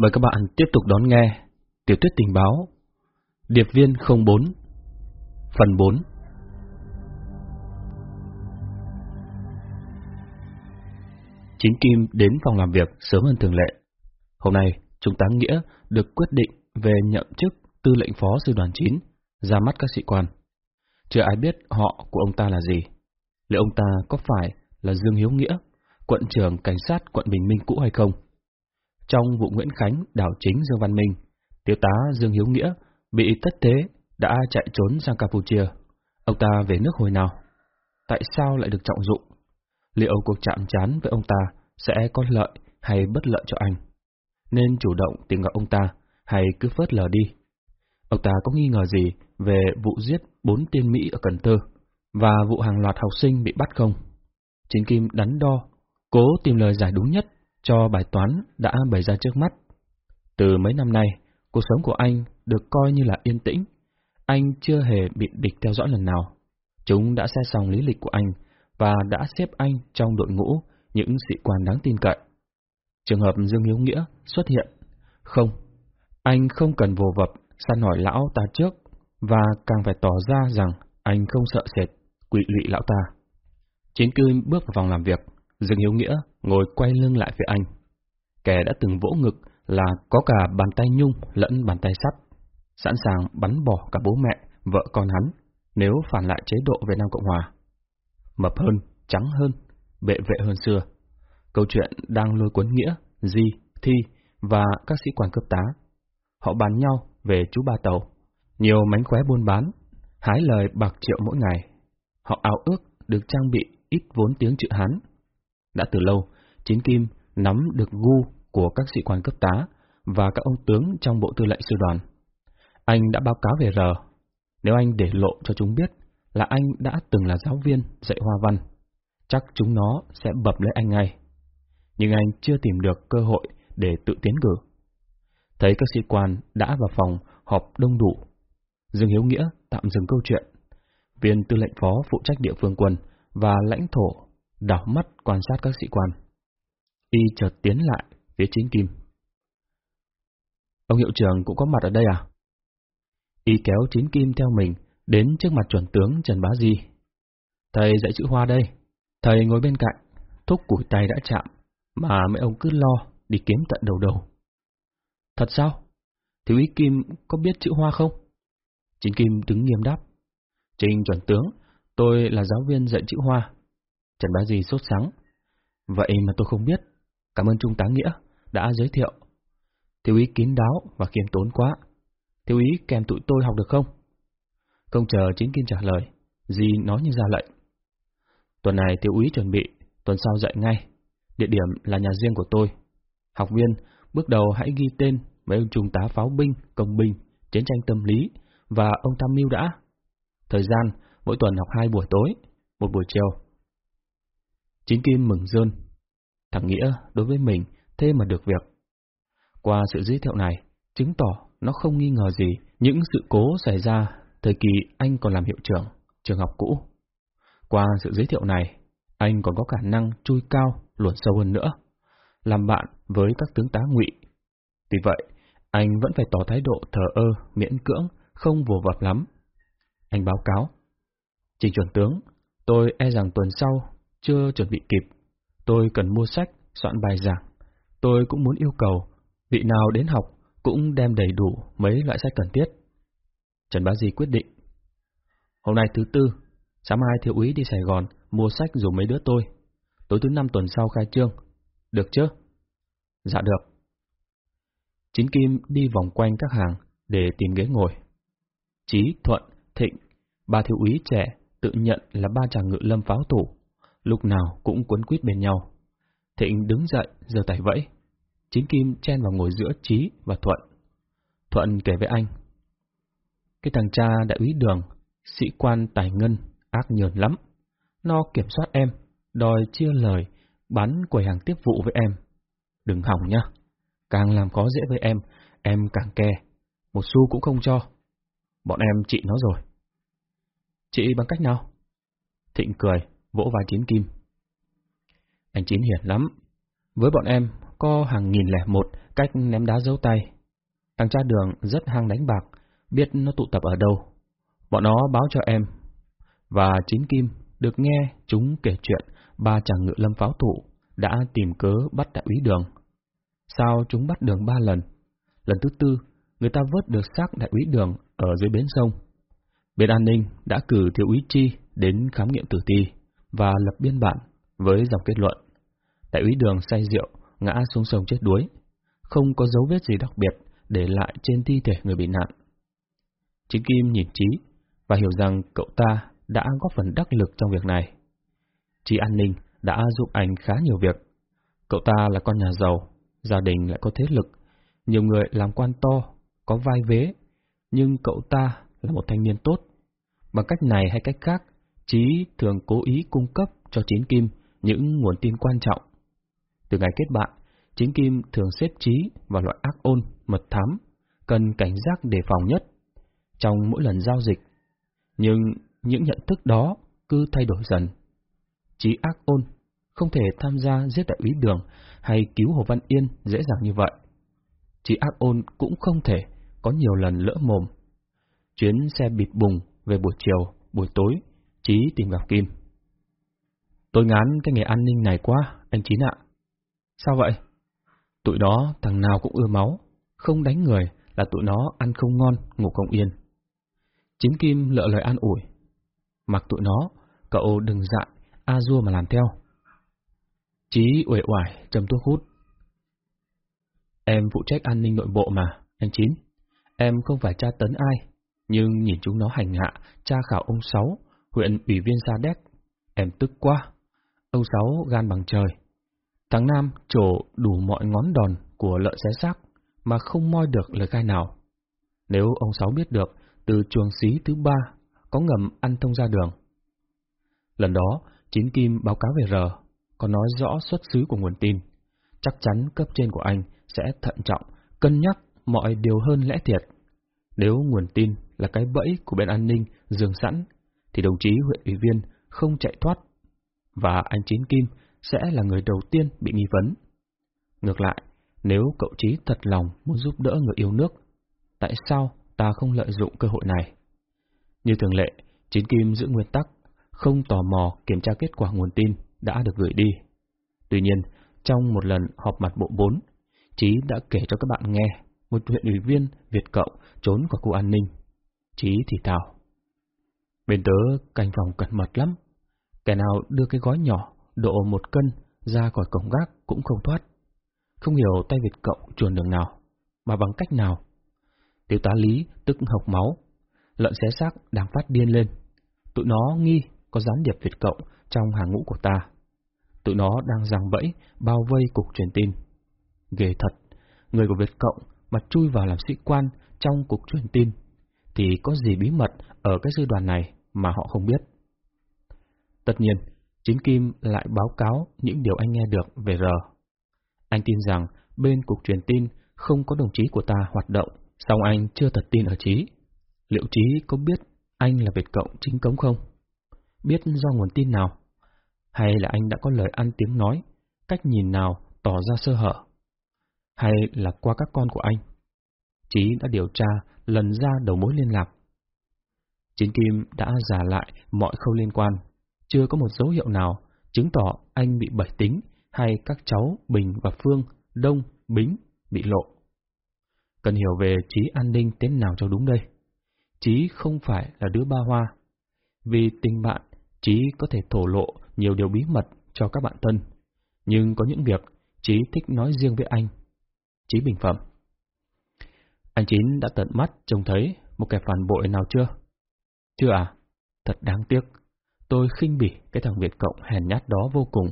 Mời các bạn tiếp tục đón nghe Tiểu thuyết tình báo Điệp viên 04 Phần 4 Chính Kim đến phòng làm việc sớm hơn thường lệ. Hôm nay, Trung tá Nghĩa được quyết định về nhậm chức tư lệnh phó sư đoàn 9, ra mắt các sĩ quan. Chưa ai biết họ của ông ta là gì. Liệu ông ta có phải là Dương Hiếu Nghĩa, quận trưởng cảnh sát quận Bình Minh cũ hay không? Trong vụ Nguyễn Khánh đảo chính Dương Văn Minh, thiếu tá Dương Hiếu Nghĩa bị tất thế đã chạy trốn sang Campuchia. Ông ta về nước hồi nào? Tại sao lại được trọng dụng? Liệu cuộc chạm chán với ông ta sẽ có lợi hay bất lợi cho anh? Nên chủ động tìm gặp ông ta hay cứ phớt lờ đi? Ông ta có nghi ngờ gì về vụ giết bốn tiên Mỹ ở Cần Thơ và vụ hàng loạt học sinh bị bắt không? Chính Kim đắn đo, cố tìm lời giải đúng nhất cho bài toán đã bày ra trước mắt. Từ mấy năm nay, cuộc sống của anh được coi như là yên tĩnh. Anh chưa hề bị địch theo dõi lần nào. Chúng đã xe xong lý lịch của anh và đã xếp anh trong đội ngũ những sĩ quan đáng tin cậy. Trường hợp Dương Hiếu Nghĩa xuất hiện. Không, anh không cần vồ vập săn hỏi lão ta trước và càng phải tỏ ra rằng anh không sợ sệt, quỵ lụy lão ta. Chiến cư bước vào phòng làm việc, Dương Hiếu Nghĩa ngồi quay lưng lại phía anh. Kẻ đã từng vỗ ngực là có cả bàn tay nhung lẫn bàn tay sắt, sẵn sàng bắn bỏ cả bố mẹ, vợ con hắn, nếu phản lại chế độ Việt Nam Cộng Hòa. Mập hơn, trắng hơn, bệ vệ hơn xưa. Câu chuyện đang lôi cuốn Nghĩa, Di, Thi và các sĩ quan cấp tá. Họ bàn nhau về chú ba tàu, nhiều mánh khóe buôn bán, hái lời bạc triệu mỗi ngày. Họ ao ước được trang bị ít vốn tiếng chữ Hán. Đã từ lâu, Chiến Kim nắm được gu của các sĩ quan cấp tá và các ông tướng trong bộ tư lệnh sư đoàn. Anh đã báo cáo về R. Nếu anh để lộ cho chúng biết là anh đã từng là giáo viên dạy hoa văn, chắc chúng nó sẽ bập lấy anh ngay. Nhưng anh chưa tìm được cơ hội để tự tiến cử. Thấy các sĩ quan đã vào phòng họp đông đủ. Dương Hiếu Nghĩa tạm dừng câu chuyện. Viên tư lệnh phó phụ trách địa phương quân và lãnh thổ đảo mắt quan sát các sĩ quan. Y chợt tiến lại phía chính kim. Ông hiệu trưởng cũng có mặt ở đây à? Y kéo chính kim theo mình đến trước mặt chuẩn tướng Trần Bá Di. Thầy dạy chữ hoa đây. Thầy ngồi bên cạnh, thúc củi tay đã chạm, mà mấy ông cứ lo đi kiếm tận đầu đầu. Thật sao? Thiếu ý Kim có biết chữ hoa không? Chính Kim đứng nghiêm đáp. Trình chuẩn tướng, tôi là giáo viên dạy chữ hoa. Trần Bá Di sốt sắng. Vậy mà tôi không biết. Cảm ơn Trung tá Nghĩa đã giới thiệu. Thiếu ý kín đáo và khiêm tốn quá. Thiếu ý kèm tụi tôi học được không? Không chờ chính kim trả lời, Di nói như ra lệnh. Tuần này thiếu úy chuẩn bị, tuần sau dạy ngay. Địa điểm là nhà riêng của tôi. Học viên, bước đầu hãy ghi tên mấy ông trung tá pháo binh, công binh, chiến tranh tâm lý và ông tham mưu đã. Thời gian, mỗi tuần học hai buổi tối, một buổi chiều. Chính Kim mừng rơn. Thằng Nghĩa đối với mình thế mà được việc. Qua sự giới thiệu này, chứng tỏ nó không nghi ngờ gì những sự cố xảy ra thời kỳ anh còn làm hiệu trưởng trường học cũ. Qua sự giới thiệu này, anh còn có khả năng chui cao, luồn sâu hơn nữa, làm bạn với các tướng tá ngụy. Vì vậy, anh vẫn phải tỏ thái độ thờ ơ, miễn cưỡng, không vồ vập lắm. Anh báo cáo. Trình chuẩn tướng, tôi e rằng tuần sau chưa chuẩn bị kịp. Tôi cần mua sách, soạn bài giảng. Tôi cũng muốn yêu cầu, vị nào đến học cũng đem đầy đủ mấy loại sách cần thiết. Trần Bá Di quyết định. Hôm nay thứ tư, sáng mai thiếu úy đi Sài Gòn mua sách dùng mấy đứa tôi. Tối thứ năm tuần sau khai trương. Được chứ? Dạ được. Chín Kim đi vòng quanh các hàng để tìm ghế ngồi. Chí, Thuận, Thịnh, ba thiếu úy trẻ tự nhận là ba chàng ngự lâm pháo thủ, lúc nào cũng quấn quýt bên nhau. Thịnh đứng dậy, giơ tay vẫy. Chính Kim chen vào ngồi giữa Chí và Thuận. Thuận kể với anh. Cái thằng cha đại úy đường, sĩ quan tài ngân, ác nhờn lắm. Nó kiểm soát em, đòi chia lời, bán quầy hàng tiếp vụ với em. Đừng hỏng nhá. Càng làm khó dễ với em, em càng ke. Một xu cũng không cho. Bọn em trị nó rồi. Chị bằng cách nào? Thịnh cười, vỗ vai Chín Kim. Anh Chín hiền lắm. Với bọn em, có hàng nghìn lẻ một cách ném đá dấu tay. Thằng cha đường rất hăng đánh bạc, biết nó tụ tập ở đâu. Bọn nó báo cho em. Và chín Kim được nghe chúng kể chuyện ba chàng ngựa lâm pháo thủ đã tìm cớ bắt đại úy đường. Sao chúng bắt đường ba lần? Lần thứ tư, người ta vớt được xác đại úy đường ở dưới bến sông. Bên an ninh đã cử thiếu úy chi đến khám nghiệm tử thi và lập biên bản với dòng kết luận. Đại úy đường say rượu, ngã xuống sông chết đuối, không có dấu vết gì đặc biệt để lại trên thi thể người bị nạn. Chí Kim nhìn Trí và hiểu rằng cậu ta đã góp phần đắc lực trong việc này. Chí an ninh đã giúp anh khá nhiều việc. Cậu ta là con nhà giàu, gia đình lại có thế lực, nhiều người làm quan to, có vai vế, nhưng cậu ta là một thanh niên tốt. Bằng cách này hay cách khác, chí thường cố ý cung cấp cho Chín Kim những nguồn tin quan trọng. Từ ngày kết bạn, Chín Kim thường xếp Trí vào loại ác ôn, mật thám, cần cảnh giác đề phòng nhất trong mỗi lần giao dịch. Nhưng những nhận thức đó cứ thay đổi dần. Trí ác ôn không thể tham gia giết đại úy đường hay cứu Hồ Văn Yên dễ dàng như vậy. Trí ác ôn cũng không thể có nhiều lần lỡ mồm. Chuyến xe bịt bùng về buổi chiều, buổi tối, chí tìm gặp Kim. Tôi ngán cái nghề an ninh này quá, anh Chín ạ. Sao vậy? Tụi đó thằng nào cũng ưa máu, không đánh người là tụi nó ăn không ngon, ngủ không yên. Chín Kim lỡ lời an ủi. Mặc tụi nó, cậu đừng dại, a dua mà làm theo. Chí uể oải, trầm thuốc hút. Em phụ trách an ninh nội bộ mà, anh Chín. Em không phải tra tấn ai, nhưng nhìn chúng nó hành hạ, tra khảo ông Sáu, huyện ủy viên Sa Đéc. Em tức quá. Ông Sáu gan bằng trời. Tháng Nam trổ đủ mọi ngón đòn của lợn xé xác mà không moi được lời khai nào. Nếu ông Sáu biết được từ chuồng xí thứ ba có ngầm ăn thông ra đường. Lần đó, Chín Kim báo cáo về R, có nói rõ xuất xứ của nguồn tin. Chắc chắn cấp trên của anh sẽ thận trọng, cân nhắc mọi điều hơn lẽ thiệt. Nếu nguồn tin là cái bẫy của bên an ninh dường sẵn, thì đồng chí huyện ủy viên không chạy thoát, và anh Chín Kim sẽ là người đầu tiên bị nghi vấn. Ngược lại, nếu cậu chí thật lòng muốn giúp đỡ người yêu nước, tại sao ta không lợi dụng cơ hội này? Như thường lệ, Chín Kim giữ nguyên tắc, không tò mò kiểm tra kết quả nguồn tin đã được gửi đi. Tuy nhiên, trong một lần họp mặt bộ 4, Chí đã kể cho các bạn nghe một huyện ủy viên Việt Cộng trốn khỏi khu an ninh. Chí thì thảo. Bên tớ canh phòng cẩn mật lắm. Kẻ nào đưa cái gói nhỏ, độ một cân, ra khỏi cổng gác cũng không thoát. Không hiểu tay Việt Cộng chuồn đường nào, mà bằng cách nào. Tiểu tá Lý tức hộc máu. Lợn xé xác đang phát điên lên. Tụi nó nghi có gián điệp Việt Cộng trong hàng ngũ của ta. Tụi nó đang giằng bẫy, bao vây cục truyền tin. Ghê thật, người của Việt Cộng mà chui vào làm sĩ quan trong cục truyền tin, thì có gì bí mật ở cái sư đoàn này mà họ không biết. Tất nhiên, chính Kim lại báo cáo những điều anh nghe được về R. Anh tin rằng bên cục truyền tin không có đồng chí của ta hoạt động, song anh chưa thật tin ở Trí. Liệu Trí có biết anh là Việt Cộng chính cống không? Biết do nguồn tin nào? Hay là anh đã có lời ăn tiếng nói, cách nhìn nào tỏ ra sơ hở? Hay là qua các con của anh? Chí đã điều tra, lần ra đầu mối liên lạc. Chính Kim đã giả lại mọi khâu liên quan, chưa có một dấu hiệu nào chứng tỏ anh bị bảy tính hay các cháu Bình và Phương, Đông, Bính bị lộ. Cần hiểu về trí an ninh thế nào cho đúng đây. Trí không phải là đứa ba hoa. Vì tình bạn, Trí có thể thổ lộ nhiều điều bí mật cho các bạn thân, nhưng có những việc Trí thích nói riêng với anh. Trí bình phẩm. Anh Chín đã tận mắt trông thấy một kẻ phản bội nào chưa? Chưa à? Thật đáng tiếc. Tôi khinh bỉ cái thằng Việt Cộng hèn nhát đó vô cùng.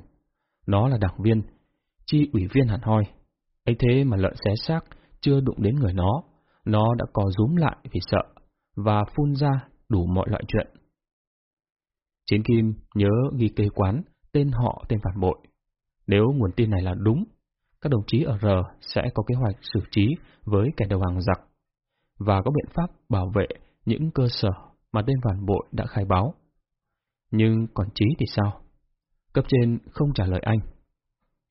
Nó là đảng viên, chi ủy viên hẳn hoi. ấy thế mà lợn xé xác chưa đụng đến người nó, nó đã co rúm lại vì sợ, và phun ra đủ mọi loại chuyện. Chiến Kim nhớ ghi kế quán, tên họ, tên phản bội. Nếu nguồn tin này là đúng, các đồng chí ở R sẽ có kế hoạch xử trí với kẻ đầu hàng giặc và có biện pháp bảo vệ những cơ sở mà tên phản bội đã khai báo. Nhưng còn Trí thì sao? Cấp trên không trả lời anh.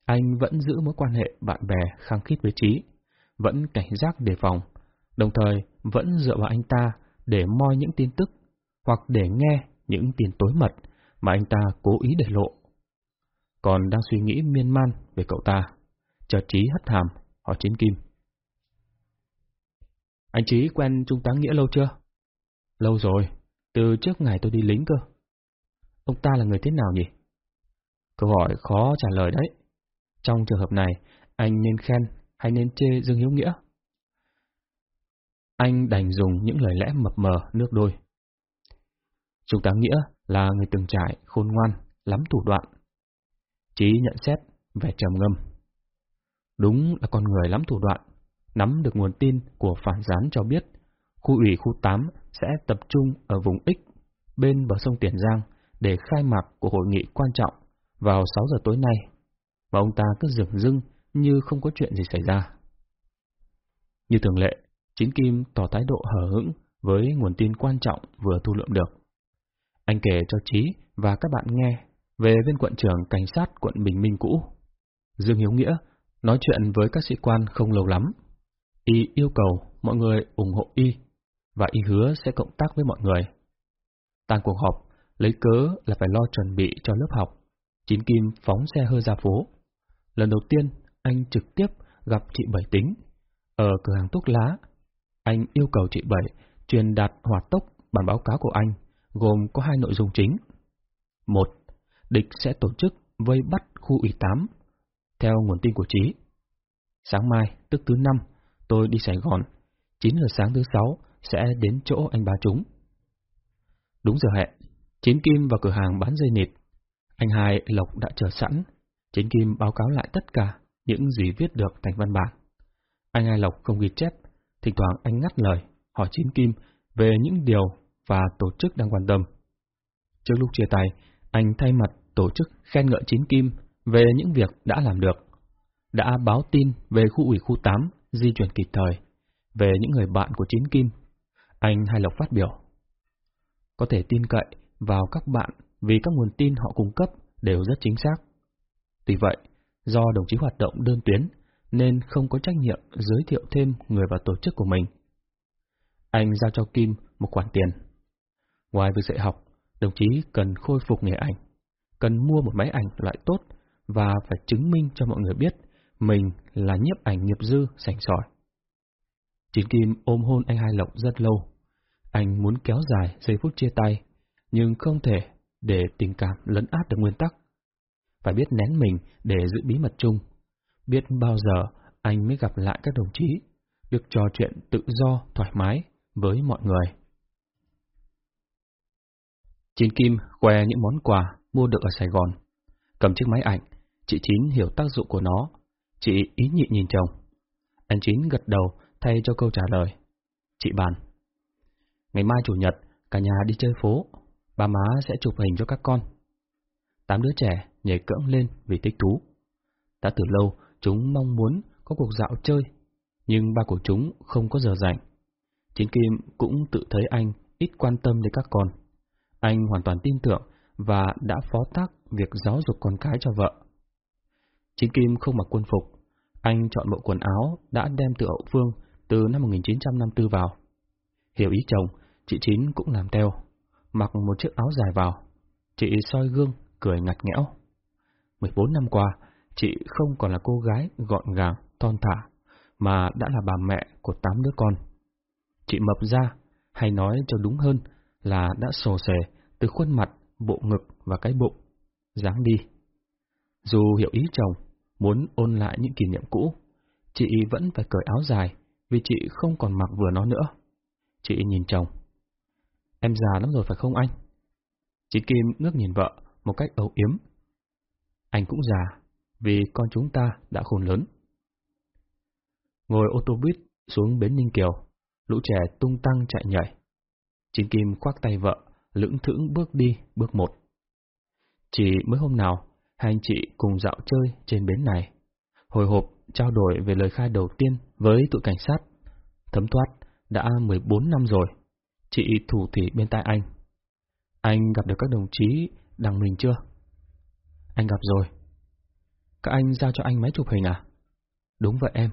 anh vẫn giữ mối quan hệ bạn bè khăng khít với Trí, vẫn cảnh giác đề phòng, đồng thời vẫn dựa vào anh ta để moi những tin tức hoặc để nghe những tin tối mật mà anh ta cố ý để lộ. Còn đang suy nghĩ miên man về cậu ta, chợt Trí hất hàm, hỏi Chiến Kim. Anh Trí quen Trung tá Nghĩa lâu chưa? Lâu rồi, từ trước ngày tôi đi lính cơ. Ông ta là người thế nào nhỉ? Câu hỏi khó trả lời đấy. Trong trường hợp này, anh nên khen hay nên chê Dương Hiếu Nghĩa? Anh đành dùng những lời lẽ mập mờ nước đôi. Trung tá Nghĩa là người từng trải, khôn ngoan, lắm thủ đoạn. Chí nhận xét, vẻ trầm ngâm. Đúng là con người lắm thủ đoạn, nắm được nguồn tin của phản gián cho biết khu ủy khu 8 sẽ tập trung ở vùng X bên bờ sông Tiền Giang để khai mạc của hội nghị quan trọng vào 6 giờ tối nay, và ông ta cứ dừng dưng như không có chuyện gì xảy ra. Như thường lệ, Chính Kim tỏ thái độ hờ hững với nguồn tin quan trọng vừa thu lượm được. Anh kể cho Trí và các bạn nghe về viên quận trưởng cảnh sát quận Bình Minh cũ. Dương Hiếu Nghĩa nói chuyện với các sĩ quan không lâu lắm. Y yêu cầu mọi người ủng hộ Y và Y hứa sẽ cộng tác với mọi người. Tàn cuộc họp, lấy cớ là phải lo chuẩn bị cho lớp học. Chín Kim phóng xe hơi ra phố. Lần đầu tiên, anh trực tiếp gặp chị Bảy Tính ở cửa hàng thuốc lá. Anh yêu cầu chị Bảy truyền đạt hỏa tốc bản báo cáo của anh, gồm có hai nội dung chính. Một, địch sẽ tổ chức vây bắt khu ủy 8, theo nguồn tin của Trí. Sáng mai, tức thứ năm, tôi đi Sài Gòn, 9 giờ sáng thứ sáu sẽ đến chỗ anh ba chúng. Đúng giờ hẹn, Chiến Kim vào cửa hàng bán dây nịt. Anh hai Lộc đã chờ sẵn. Chiến Kim báo cáo lại tất cả những gì viết được thành văn bản. Anh hai Lộc không ghi chép, thỉnh thoảng anh ngắt lời, hỏi Chiến Kim về những điều và tổ chức đang quan tâm. Trước lúc chia tay, anh thay mặt tổ chức khen ngợi Chiến Kim về những việc đã làm được. Đã báo tin về khu ủy khu 8 di chuyển kịp thời, về những người bạn của Chiến Kim. Anh hai Lộc phát biểu. Có thể tin cậy vào các bạn vì các nguồn tin họ cung cấp đều rất chính xác. Tuy vậy, do đồng chí hoạt động đơn tuyến, nên không có trách nhiệm giới thiệu thêm người vào tổ chức của mình. Anh giao cho Kim một khoản tiền. Ngoài việc dạy học, đồng chí cần khôi phục nghề ảnh, cần mua một máy ảnh loại tốt và phải chứng minh cho mọi người biết mình là nhiếp ảnh nghiệp dư sành sỏi. Chín Kim ôm hôn anh Hai Lộc rất lâu. Anh muốn kéo dài giây phút chia tay, nhưng không thể để tình cảm lấn át được nguyên tắc. Phải biết nén mình để giữ bí mật chung. Biết bao giờ anh mới gặp lại các đồng chí, được trò chuyện tự do, thoải mái với mọi người. Chín Kim khoe những món quà mua được ở Sài Gòn. Cầm chiếc máy ảnh, chị Chín hiểu tác dụng của nó. Chị ý nhị nhìn chồng. Anh Chín gật đầu thay cho câu trả lời. Chị bàn. Ngày mai chủ nhật, cả nhà đi chơi phố. Ba má sẽ chụp hình cho các con. Tám đứa trẻ nhảy cẫng lên vì thích thú. Đã từ lâu, chúng mong muốn có cuộc dạo chơi, nhưng ba của chúng không có giờ rảnh. Chín Kim cũng tự thấy anh ít quan tâm đến các con. Anh hoàn toàn tin tưởng và đã phó tác việc giáo dục con cái cho vợ. Chín Kim không mặc quân phục, anh chọn bộ quần áo đã đem từ hậu phương từ năm 1954 vào. Hiểu ý chồng, chị Chín cũng làm theo, mặc một chiếc áo dài vào. Chị soi gương, cười ngặt nghẽo. 14 năm qua, chị không còn là cô gái gọn gàng, thon thả, mà đã là bà mẹ của tám đứa con. Chị mập ra, hay nói cho đúng hơn là đã sồ sề từ khuôn mặt, bộ ngực và cái bụng, dáng đi. Dù hiểu ý chồng, muốn ôn lại những kỷ niệm cũ, chị vẫn phải cởi áo dài vì chị không còn mặc vừa nó nữa. Chị nhìn chồng. Em già lắm rồi phải không anh? Chị Kim ngước nhìn vợ một cách âu yếm. Anh cũng già, vì con chúng ta đã khôn lớn. Ngồi ô tô buýt xuống bến Ninh Kiều, lũ trẻ tung tăng chạy nhảy. Chị Kim khoác tay vợ, lững thững bước đi, bước một. Chỉ mới hôm nào, hai anh chị cùng dạo chơi trên bến này, hồi hộp trao đổi về lời khai đầu tiên với tụi cảnh sát. Thấm thoát, đã 14 năm rồi, chị thủ thỉ bên tai anh. Anh gặp được các đồng chí đằng mình chưa? Anh gặp rồi. Các anh giao cho anh máy chụp hình à? Đúng vậy em.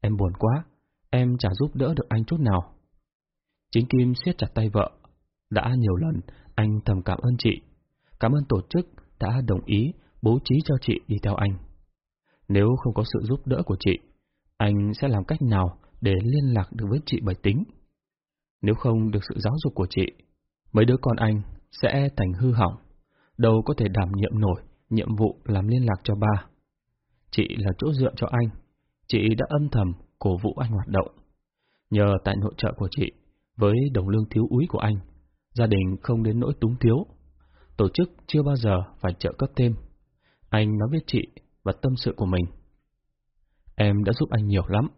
Em buồn quá, em chả giúp đỡ được anh chút nào. Chính Kim siết chặt tay vợ. Đã nhiều lần, anh thầm cảm ơn chị. Cảm ơn tổ chức đã đồng ý bố trí cho chị đi theo anh. Nếu không có sự giúp đỡ của chị, anh sẽ làm cách nào để liên lạc được với chị bởi tính? Nếu không được sự giáo dục của chị, mấy đứa con anh sẽ thành hư hỏng, đâu có thể đảm nhiệm nổi nhiệm vụ làm liên lạc cho ba. Chị là chỗ dựa cho anh, chị đã âm thầm cổ vũ anh hoạt động. Nhờ tại nội trợ của chị, với đồng lương thiếu úy của anh, gia đình không đến nỗi túng thiếu. Tổ chức chưa bao giờ phải trợ cấp thêm. Anh nói với chị và tâm sự của mình. Em đã giúp anh nhiều lắm.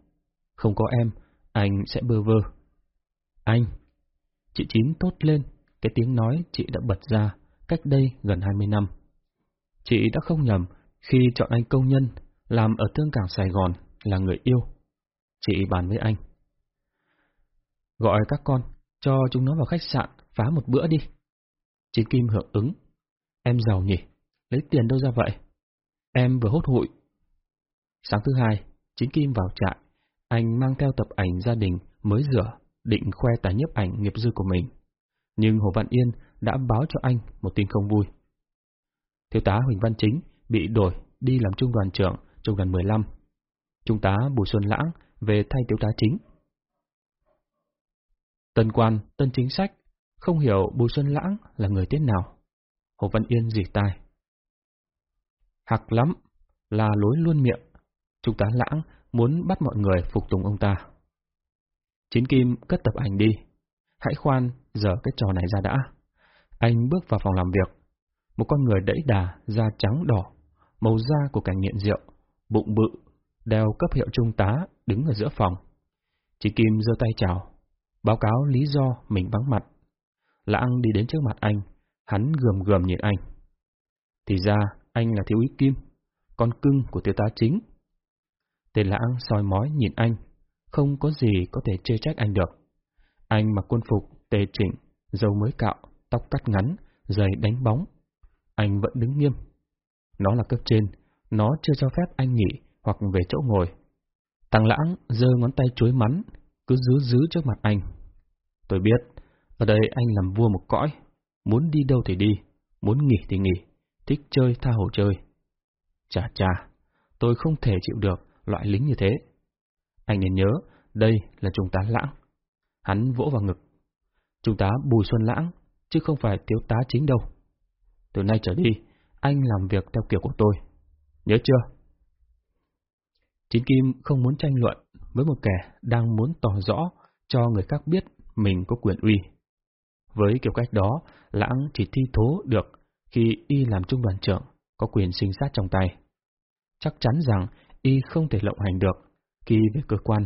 Không có em, anh sẽ bơ vơ. Anh! Chị Chín tốt lên, cái tiếng nói chị đã bật ra cách đây gần 20 năm. Chị đã không nhầm khi chọn anh công nhân làm ở thương Cảng Sài Gòn là người yêu. Chị bàn với anh. Gọi các con, cho chúng nó vào khách sạn phá một bữa đi. Chín Kim hưởng ứng. Em giàu nhỉ, lấy tiền đâu ra vậy? Em vừa hốt hụi. Sáng thứ hai, chính Kim vào trại, anh mang theo tập ảnh gia đình mới rửa, định khoe tài nhiếp ảnh nghiệp dư của mình. Nhưng Hồ Văn Yên đã báo cho anh một tin không vui. Thiếu tá Huỳnh Văn Chính bị đổi đi làm trung đoàn trưởng trung đoàn 15. Trung tá Bùi Xuân Lãng về thay thiếu tá chính. Tân quan, tân chính sách, không hiểu Bùi Xuân Lãng là người thế nào. Hồ Văn Yên dỉ tai. Hạc lắm, là lối luôn miệng. Trung tá Lãng muốn bắt mọi người phục tùng ông ta. Chín Kim cất tập ảnh đi. Hãy khoan, giờ cái trò này ra đã. Anh bước vào phòng làm việc. Một con người đẫy đà, da trắng đỏ, màu da của cảnh nghiện rượu, bụng bự, đeo cấp hiệu trung tá, đứng ở giữa phòng. Chị Kim giơ tay chào, báo cáo lý do mình vắng mặt. Lãng đi đến trước mặt anh, hắn gườm gườm nhìn anh. Thì ra, anh là thiếu úy Kim, con cưng của thiếu tá chính. Tên Lãng soi mói nhìn anh, không có gì có thể chê trách anh được. Anh mặc quân phục, tề chỉnh, dầu mới cạo, tóc cắt ngắn, giày đánh bóng. Anh vẫn đứng nghiêm. Nó là cấp trên, nó chưa cho phép anh nghỉ hoặc về chỗ ngồi. Tăng lãng giơ ngón tay chuối mắn, cứ giữ giữ trước mặt anh. Tôi biết, ở đây anh làm vua một cõi, muốn đi đâu thì đi, muốn nghỉ thì nghỉ, thích chơi tha hồ chơi. Chà chà, tôi không thể chịu được loại lính như thế. Anh nên nhớ, đây là Trung tá Lãng. Hắn vỗ vào ngực. Trung tá Bùi Xuân Lãng, chứ không phải thiếu tá chính đâu. Từ nay trở đi, anh làm việc theo kiểu của tôi. Nhớ chưa? Chín Kim không muốn tranh luận với một kẻ đang muốn tỏ rõ cho người khác biết mình có quyền uy. Với kiểu cách đó, Lãng chỉ thi thố được khi y làm trung đoàn trưởng, có quyền sinh sát trong tay. Chắc chắn rằng y không thể lộng hành được khi về cơ quan.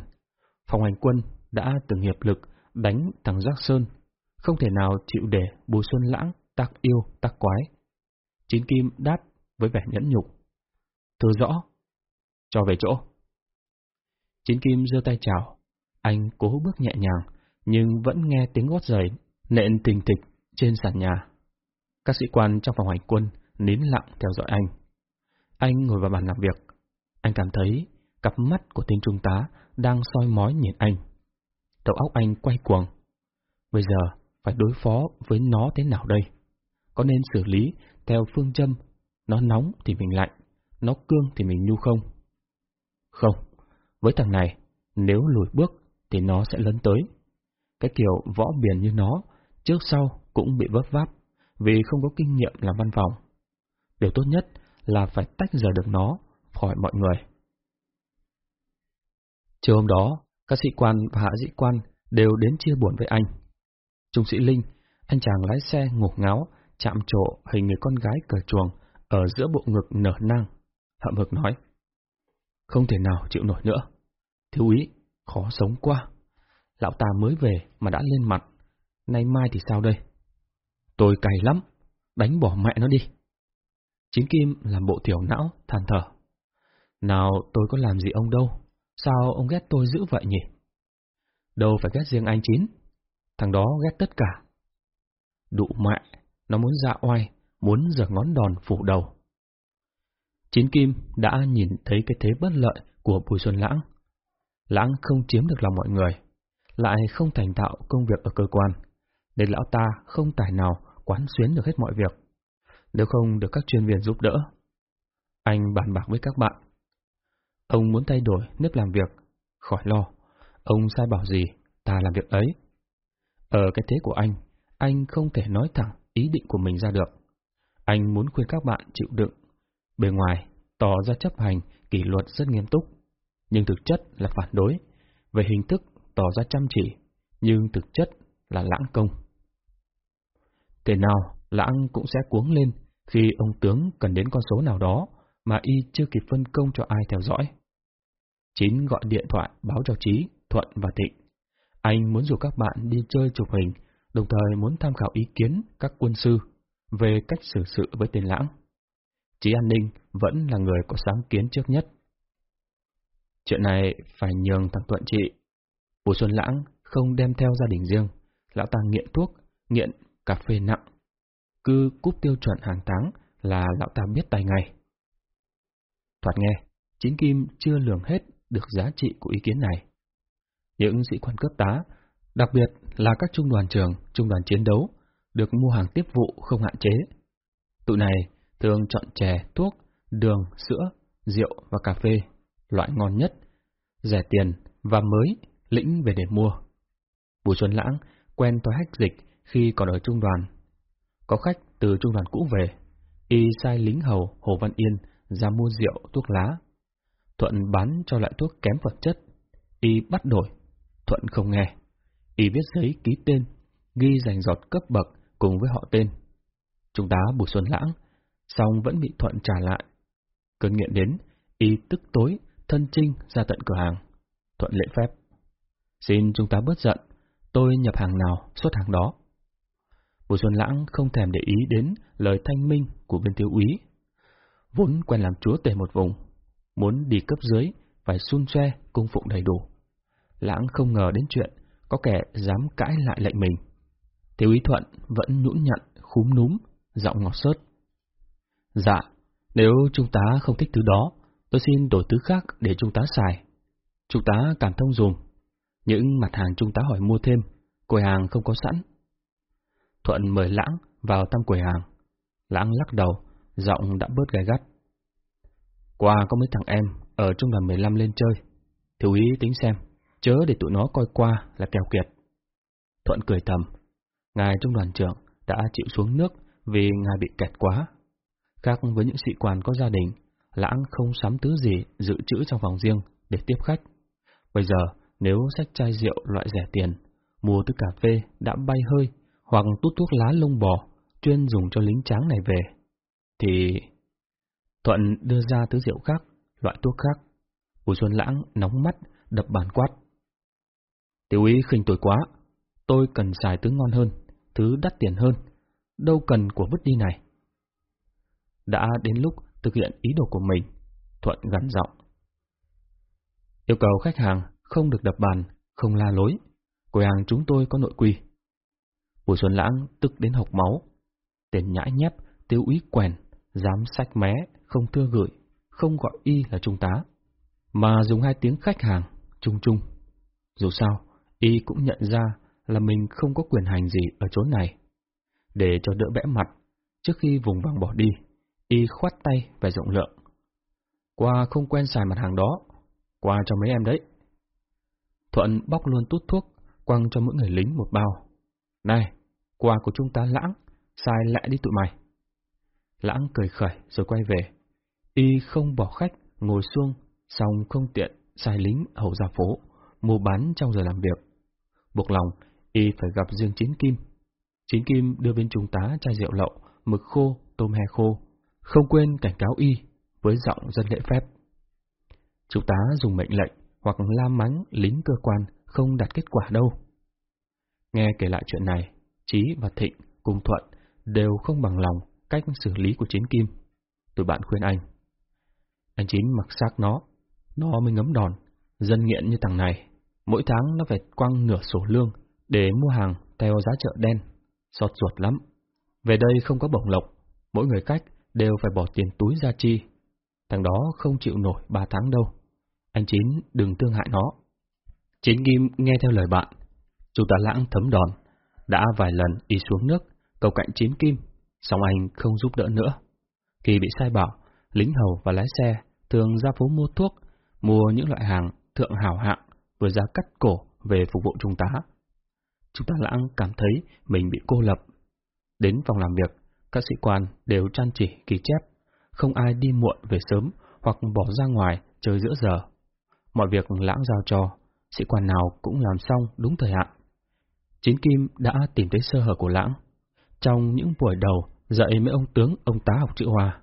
Phòng hành quân đã từng hiệp lực đánh thằng Giác Sơn, không thể nào chịu để Bùi Xuân Lãng tác yêu, tác quái. Chín Kim đáp với vẻ nhẫn nhục. Thưa rõ, cho về chỗ. Chín Kim giơ tay chào, anh cố bước nhẹ nhàng, nhưng vẫn nghe tiếng gót giày nện tình tịch trên sàn nhà. Các sĩ quan trong phòng hành quân nín lặng theo dõi anh. Anh ngồi vào bàn làm việc. Anh cảm thấy cặp mắt của tên trung tá đang soi mói nhìn anh. Đầu óc anh quay cuồng. Bây giờ phải đối phó với nó thế nào đây? Có nên xử lý theo phương châm nó nóng thì mình lạnh, nó cương thì mình nhu không? Không, với thằng này, nếu lùi bước thì nó sẽ lấn tới. Cái kiểu võ biển như nó, trước sau cũng bị vấp váp, vì không có kinh nghiệm làm văn phòng. Điều tốt nhất là phải tách rời được nó khỏi mọi người. Chiều hôm đó, các sĩ quan và hạ sĩ quan đều đến chia buồn với anh. Trung sĩ Linh, anh chàng lái xe ngục ngáo, chạm trộ hình người con gái cờ chuồng ở giữa bộ ngực nở nang, hậm hực nói. Không thể nào chịu nổi nữa. Thiếu úy, khó sống quá. Lão ta mới về mà đã lên mặt. Nay mai thì sao đây? Tôi cày lắm, đánh bỏ mẹ nó đi. Chính Kim làm bộ tiểu não, than thở. Nào tôi có làm gì ông đâu, sao ông ghét tôi dữ vậy nhỉ? Đâu phải ghét riêng anh Chín, thằng đó ghét tất cả. Đụ mẹ, nó muốn dạ oai, muốn giở ngón đòn phủ đầu. Chín Kim đã nhìn thấy cái thế bất lợi của Bùi Xuân Lãng. Lãng không chiếm được lòng mọi người, lại không thành tạo công việc ở cơ quan, nên lão ta không tài nào quán xuyến được hết mọi việc, nếu không được các chuyên viên giúp đỡ. Anh bàn bạc với các bạn. Ông muốn thay đổi nếp làm việc, khỏi lo, ông sai bảo gì, ta làm việc ấy. Ở cái thế của anh, anh không thể nói thẳng ý định của mình ra được. Anh muốn khuyên các bạn chịu đựng. Bề ngoài, tỏ ra chấp hành kỷ luật rất nghiêm túc, nhưng thực chất là phản đối. Về hình thức, tỏ ra chăm chỉ, nhưng thực chất là lãng công. Thế nào, lãng cũng sẽ cuống lên khi ông tướng cần đến con số nào đó mà y chưa kịp phân công cho ai theo dõi. Chín gọi điện thoại báo cho Trí, Thuận và Thịnh. Anh muốn rủ các bạn đi chơi chụp hình, đồng thời muốn tham khảo ý kiến các quân sư về cách xử sự với tên lãng. Trí an ninh vẫn là người có sáng kiến trước nhất. Chuyện này phải nhường thằng Thuận chị. Bùi Xuân Lãng không đem theo gia đình riêng, lão ta nghiện thuốc, nghiện cà phê nặng. Cứ cúp tiêu chuẩn hàng tháng là lão ta biết tay ngay. Thoạt nghe, chính kim chưa lường hết được giá trị của ý kiến này. Những sĩ quan cấp tá, đặc biệt là các trung đoàn trường, trung đoàn chiến đấu, được mua hàng tiếp vụ không hạn chế. Tụi này thường chọn chè, thuốc, đường, sữa, rượu và cà phê, loại ngon nhất, rẻ tiền và mới, lĩnh về để mua. Bùi Xuân Lãng quen thói hách dịch khi còn ở trung đoàn. Có khách từ trung đoàn cũ về, y sai lính hầu Hồ Văn Yên ra mua rượu, thuốc lá. Thuận bán cho loại thuốc kém vật chất, y bắt đổi, Thuận không nghe. Y viết giấy ký tên, ghi dành giọt cấp bậc cùng với họ tên. Trung tá Bùi Xuân Lãng, xong vẫn bị Thuận trả lại. Cơn nghiện đến, y tức tối, thân trinh ra tận cửa hàng. Thuận lễ phép. Xin chúng ta bớt giận, tôi nhập hàng nào, xuất hàng đó. Bùi Xuân Lãng không thèm để ý đến lời thanh minh của viên thiếu úy. Vốn quen làm chúa tể một vùng, muốn đi cấp dưới, phải xun xoe, cung phụng đầy đủ. Lãng không ngờ đến chuyện có kẻ dám cãi lại lệnh mình. Thiếu úy thuận vẫn nhũn nhặn, khúm núm, giọng ngọt sớt. Dạ, nếu chúng ta không thích thứ đó, tôi xin đổi thứ khác để chúng ta xài. Chúng ta cảm thông dùng. Những mặt hàng chúng ta hỏi mua thêm, quầy hàng không có sẵn. Thuận mời Lãng vào tam quầy hàng. Lãng lắc đầu, giọng đã bớt gai gắt. Qua có mấy thằng em ở trung đoàn 15 lên chơi. Thiếu ý tính xem, chớ để tụi nó coi qua là kèo kiệt. Thuận cười thầm, ngài trung đoàn trưởng đã chịu xuống nước vì ngài bị kẹt quá. Khác với những sĩ quan có gia đình, Lãng không sắm thứ gì dự trữ trong phòng riêng để tiếp khách. Bây giờ, nếu sách chai rượu loại rẻ tiền, mua thứ cà phê đã bay hơi hoặc tút thuốc lá lông bò chuyên dùng cho lính tráng này về, thì... Thuận đưa ra thứ rượu khác, loại thuốc khác. Bùi Xuân Lãng nóng mắt, đập bàn quát. Tiểu ý khinh tuổi quá, tôi cần xài thứ ngon hơn, thứ đắt tiền hơn, đâu cần của vứt đi này. Đã đến lúc thực hiện ý đồ của mình, Thuận gắn giọng. Yêu cầu khách hàng không được đập bàn, không la lối, Cửa hàng chúng tôi có nội quy. Bùi Xuân Lãng tức đến hộc máu. Tên nhãi nhép, tiêu úy quèn, dám sách mé, không thưa gửi, không gọi y là trung tá, mà dùng hai tiếng khách hàng, trung trung. Dù sao, y cũng nhận ra là mình không có quyền hành gì ở chỗ này. Để cho đỡ bẽ mặt, trước khi vùng vàng bỏ đi, y khoát tay về rộng lượng. Qua không quen xài mặt hàng đó, qua cho mấy em đấy. Thuận bóc luôn tút thuốc, quăng cho mỗi người lính một bao. Này, quà của chúng ta lãng, sai lại đi tụi mày. Lãng cười khởi rồi quay về. Y không bỏ khách, ngồi xuông, xong không tiện, sai lính hầu ra phố, mua bán trong giờ làm việc. Buộc lòng, Y phải gặp riêng Chín Kim. Chín Kim đưa bên trung tá chai rượu lậu, mực khô, tôm he khô, không quên cảnh cáo Y với giọng dân lễ phép. Trung tá dùng mệnh lệnh hoặc la mắng lính cơ quan không đạt kết quả đâu. Nghe kể lại chuyện này, Chí và Thịnh cùng Thuận đều không bằng lòng cách xử lý của chiến Kim. Tụi bạn khuyên anh. Anh Chín mặc xác nó, nó mới ngấm đòn, dân nghiện như thằng này. Mỗi tháng nó phải quăng nửa sổ lương để mua hàng theo giá chợ đen, sọt ruột lắm. Về đây không có bổng lộc, mỗi người cách đều phải bỏ tiền túi ra chi. thằng đó không chịu nổi ba tháng đâu. Anh Chín đừng thương hại nó. chiến Kim nghe theo lời bạn. Chủ tà lãng thấm đòn. Đã vài lần y xuống nước, cầu cạnh Chín Kim, song anh không giúp đỡ nữa. Khi bị sai bảo, lính hầu và lái xe thường ra phố mua thuốc, mua những loại hàng thượng hảo hạng, vừa giá cắt cổ về phục vụ trung tá. Trung tá lãng cảm thấy mình bị cô lập. Đến phòng làm việc, các sĩ quan đều chăn chỉ ghi chép, không ai đi muộn về sớm hoặc bỏ ra ngoài chơi giữa giờ. Mọi việc lãng giao cho, sĩ quan nào cũng làm xong đúng thời hạn. Chín Kim đã tìm thấy sơ hở của lãng. Trong những buổi đầu dạy mấy ông tướng, ông tá học chữ hoa,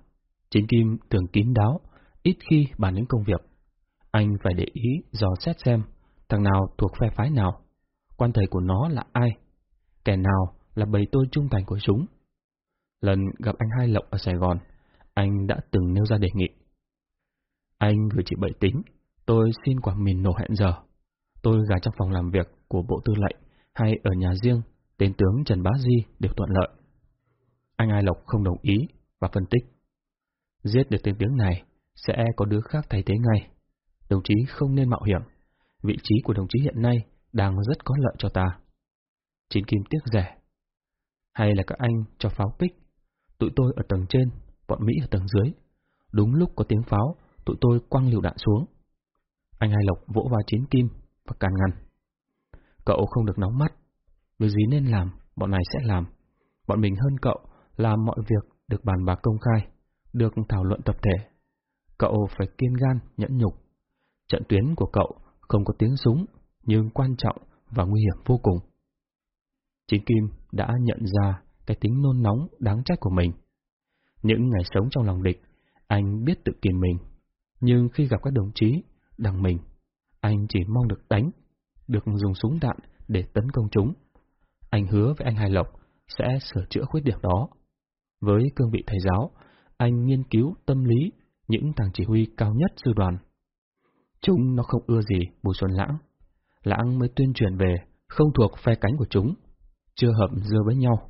Chín Kim thường kín đáo, ít khi bàn đến công việc. Anh phải để ý dò xét xem thằng nào thuộc phe phái nào, quan thầy của nó là ai, kẻ nào là bầy tôi trung thành của chúng. Lần gặp anh Hai Lộc ở Sài Gòn, anh đã từng nêu ra đề nghị. Anh gửi chị Bảy tính, tôi xin quả mìn nổ hẹn giờ. Tôi gà trong phòng làm việc của Bộ Tư lệnh hay ở nhà riêng, tên tướng Trần Bá Di đều thuận lợi. Anh Ai Lộc không đồng ý và phân tích. Giết được tên tướng này, sẽ có đứa khác thay thế ngay. Đồng chí không nên mạo hiểm. Vị trí của đồng chí hiện nay đang rất có lợi cho ta. Chín kim tiếc rẻ. Hay là các anh cho pháo kích. Tụi tôi ở tầng trên, bọn Mỹ ở tầng dưới. Đúng lúc có tiếng pháo, tụi tôi quăng liều đạn xuống. Anh Hai Lộc vỗ vào chín kim và càn ngăn. Cậu không được nóng mắt. Việc gì nên làm, bọn này sẽ làm. Bọn mình hơn cậu, làm mọi việc được bàn bạc công khai, được thảo luận tập thể. Cậu phải kiên gan, nhẫn nhục. Trận tuyến của cậu không có tiếng súng, nhưng quan trọng và nguy hiểm vô cùng. Chính Kim đã nhận ra cái tính nôn nóng đáng trách của mình. Những ngày sống trong lòng địch, anh biết tự kiềm mình. Nhưng khi gặp các đồng chí, đằng mình, anh chỉ mong được đánh, được dùng súng đạn để tấn công chúng. Anh hứa với anh Hai Lộc sẽ sửa chữa khuyết điểm đó. Với cương vị thầy giáo, anh nghiên cứu tâm lý những thằng chỉ huy cao nhất sư đoàn. Chúng nó không ưa gì Bùi Xuân Lãng. Lãng mới tuyên truyền về, không thuộc phe cánh của chúng, chưa hợp dưa với nhau.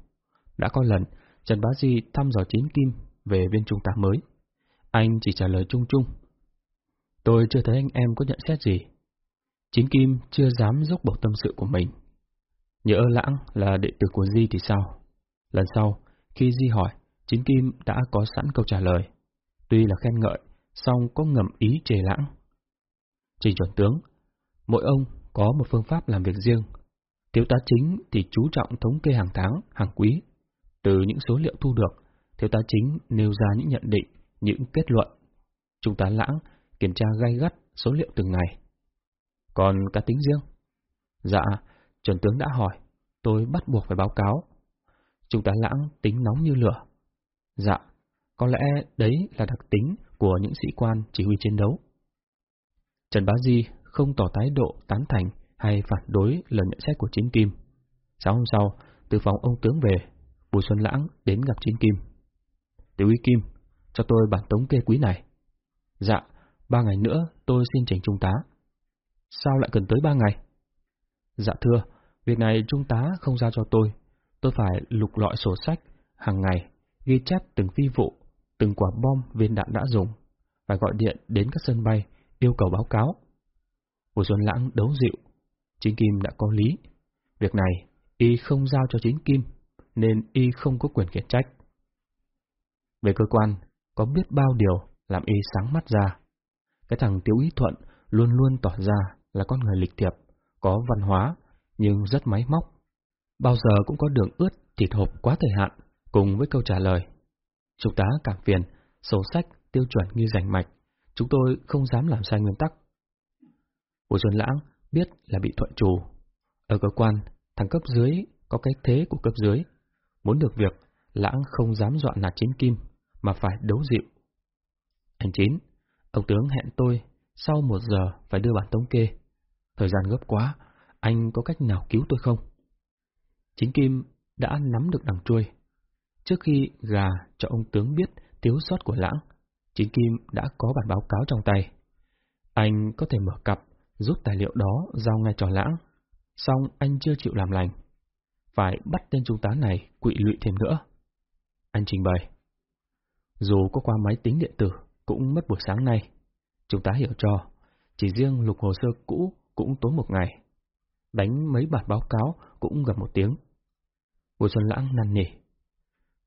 Đã có lần, Trần Bá Di thăm dò chín kim về viên trung tá mới. Anh chỉ trả lời chung chung. Tôi chưa thấy anh em có nhận xét gì. Chính kim chưa dám dốc bầu tâm sự của mình. Nhớ lãng là đệ tử của Di thì sao? Lần sau, khi Di hỏi, Chính kim đã có sẵn câu trả lời. Tuy là khen ngợi, song có ngầm ý chề lãng. Trình chuẩn tướng, mỗi ông có một phương pháp làm việc riêng. Thiếu tá chính thì chú trọng thống kê hàng tháng, hàng quý. Từ những số liệu thu được, thiếu tá chính nêu ra những nhận định, những kết luận. Trung tá lãng kiểm tra gay gắt số liệu từng ngày. Còn cá tính riêng? Dạ, chuẩn tướng đã hỏi, tôi bắt buộc phải báo cáo. Trung tá lãng tính nóng như lửa. Dạ, có lẽ đấy là đặc tính của những sĩ quan chỉ huy chiến đấu. Trần Bá Di không tỏ thái độ tán thành hay phản đối lời nhận xét của Chiến Kim. Sáng hôm sau, từ phòng ông tướng về, Bùi Xuân Lãng đến gặp Chiến Kim. Tiểu úy Kim, cho tôi bản tống kê quý này. Dạ, ba ngày nữa tôi xin trình trung tá. Sao lại cần tới ba ngày? Dạ thưa, việc này trung tá không giao cho tôi. Tôi phải lục lọi sổ sách hàng ngày, ghi chép từng phi vụ, từng quả bom viên đạn đã dùng, phải gọi điện đến các sân bay yêu cầu báo cáo. Bùi Xuân Lãng đấu dịu, chính Kim đã có lý. Việc này, y không giao cho chính Kim, nên y không có quyền khiển trách. Về cơ quan, có biết bao điều làm y sáng mắt ra. Cái thằng Tiếu Ý Thuận luôn luôn tỏ ra là con người lịch thiệp, có văn hóa, nhưng rất máy móc. Bao giờ cũng có đường ướt thịt hộp quá thời hạn, cùng với câu trả lời. Trung tá cảm phiền, sổ sách, tiêu chuẩn như rành mạch, chúng tôi không dám làm sai nguyên tắc. Bùi Xuân Lãng biết là bị thuận chủ. Ở cơ quan, thằng cấp dưới có cái thế của cấp dưới. Muốn được việc, Lãng không dám dọa nạt chính kim, mà phải đấu dịu. Anh Chín, ông tướng hẹn tôi sau một giờ phải đưa bản thống kê. Thời gian gấp quá, anh có cách nào cứu tôi không? Chính Kim đã nắm được đằng trôi. Trước khi gà cho ông tướng biết thiếu sót của lãng, chính Kim đã có bản báo cáo trong tay. Anh có thể mở cặp, rút tài liệu đó giao ngay cho lãng. Xong anh chưa chịu làm lành. Phải bắt tên trung tá này quỵ lụy thêm nữa. Anh trình bày. Dù có qua máy tính điện tử, cũng mất buổi sáng nay. Chúng ta hiểu cho, chỉ riêng lục hồ sơ cũ cũng tốn một ngày. Đánh mấy bản báo cáo cũng gần một tiếng. Bùi Xuân Lãng năn nỉ.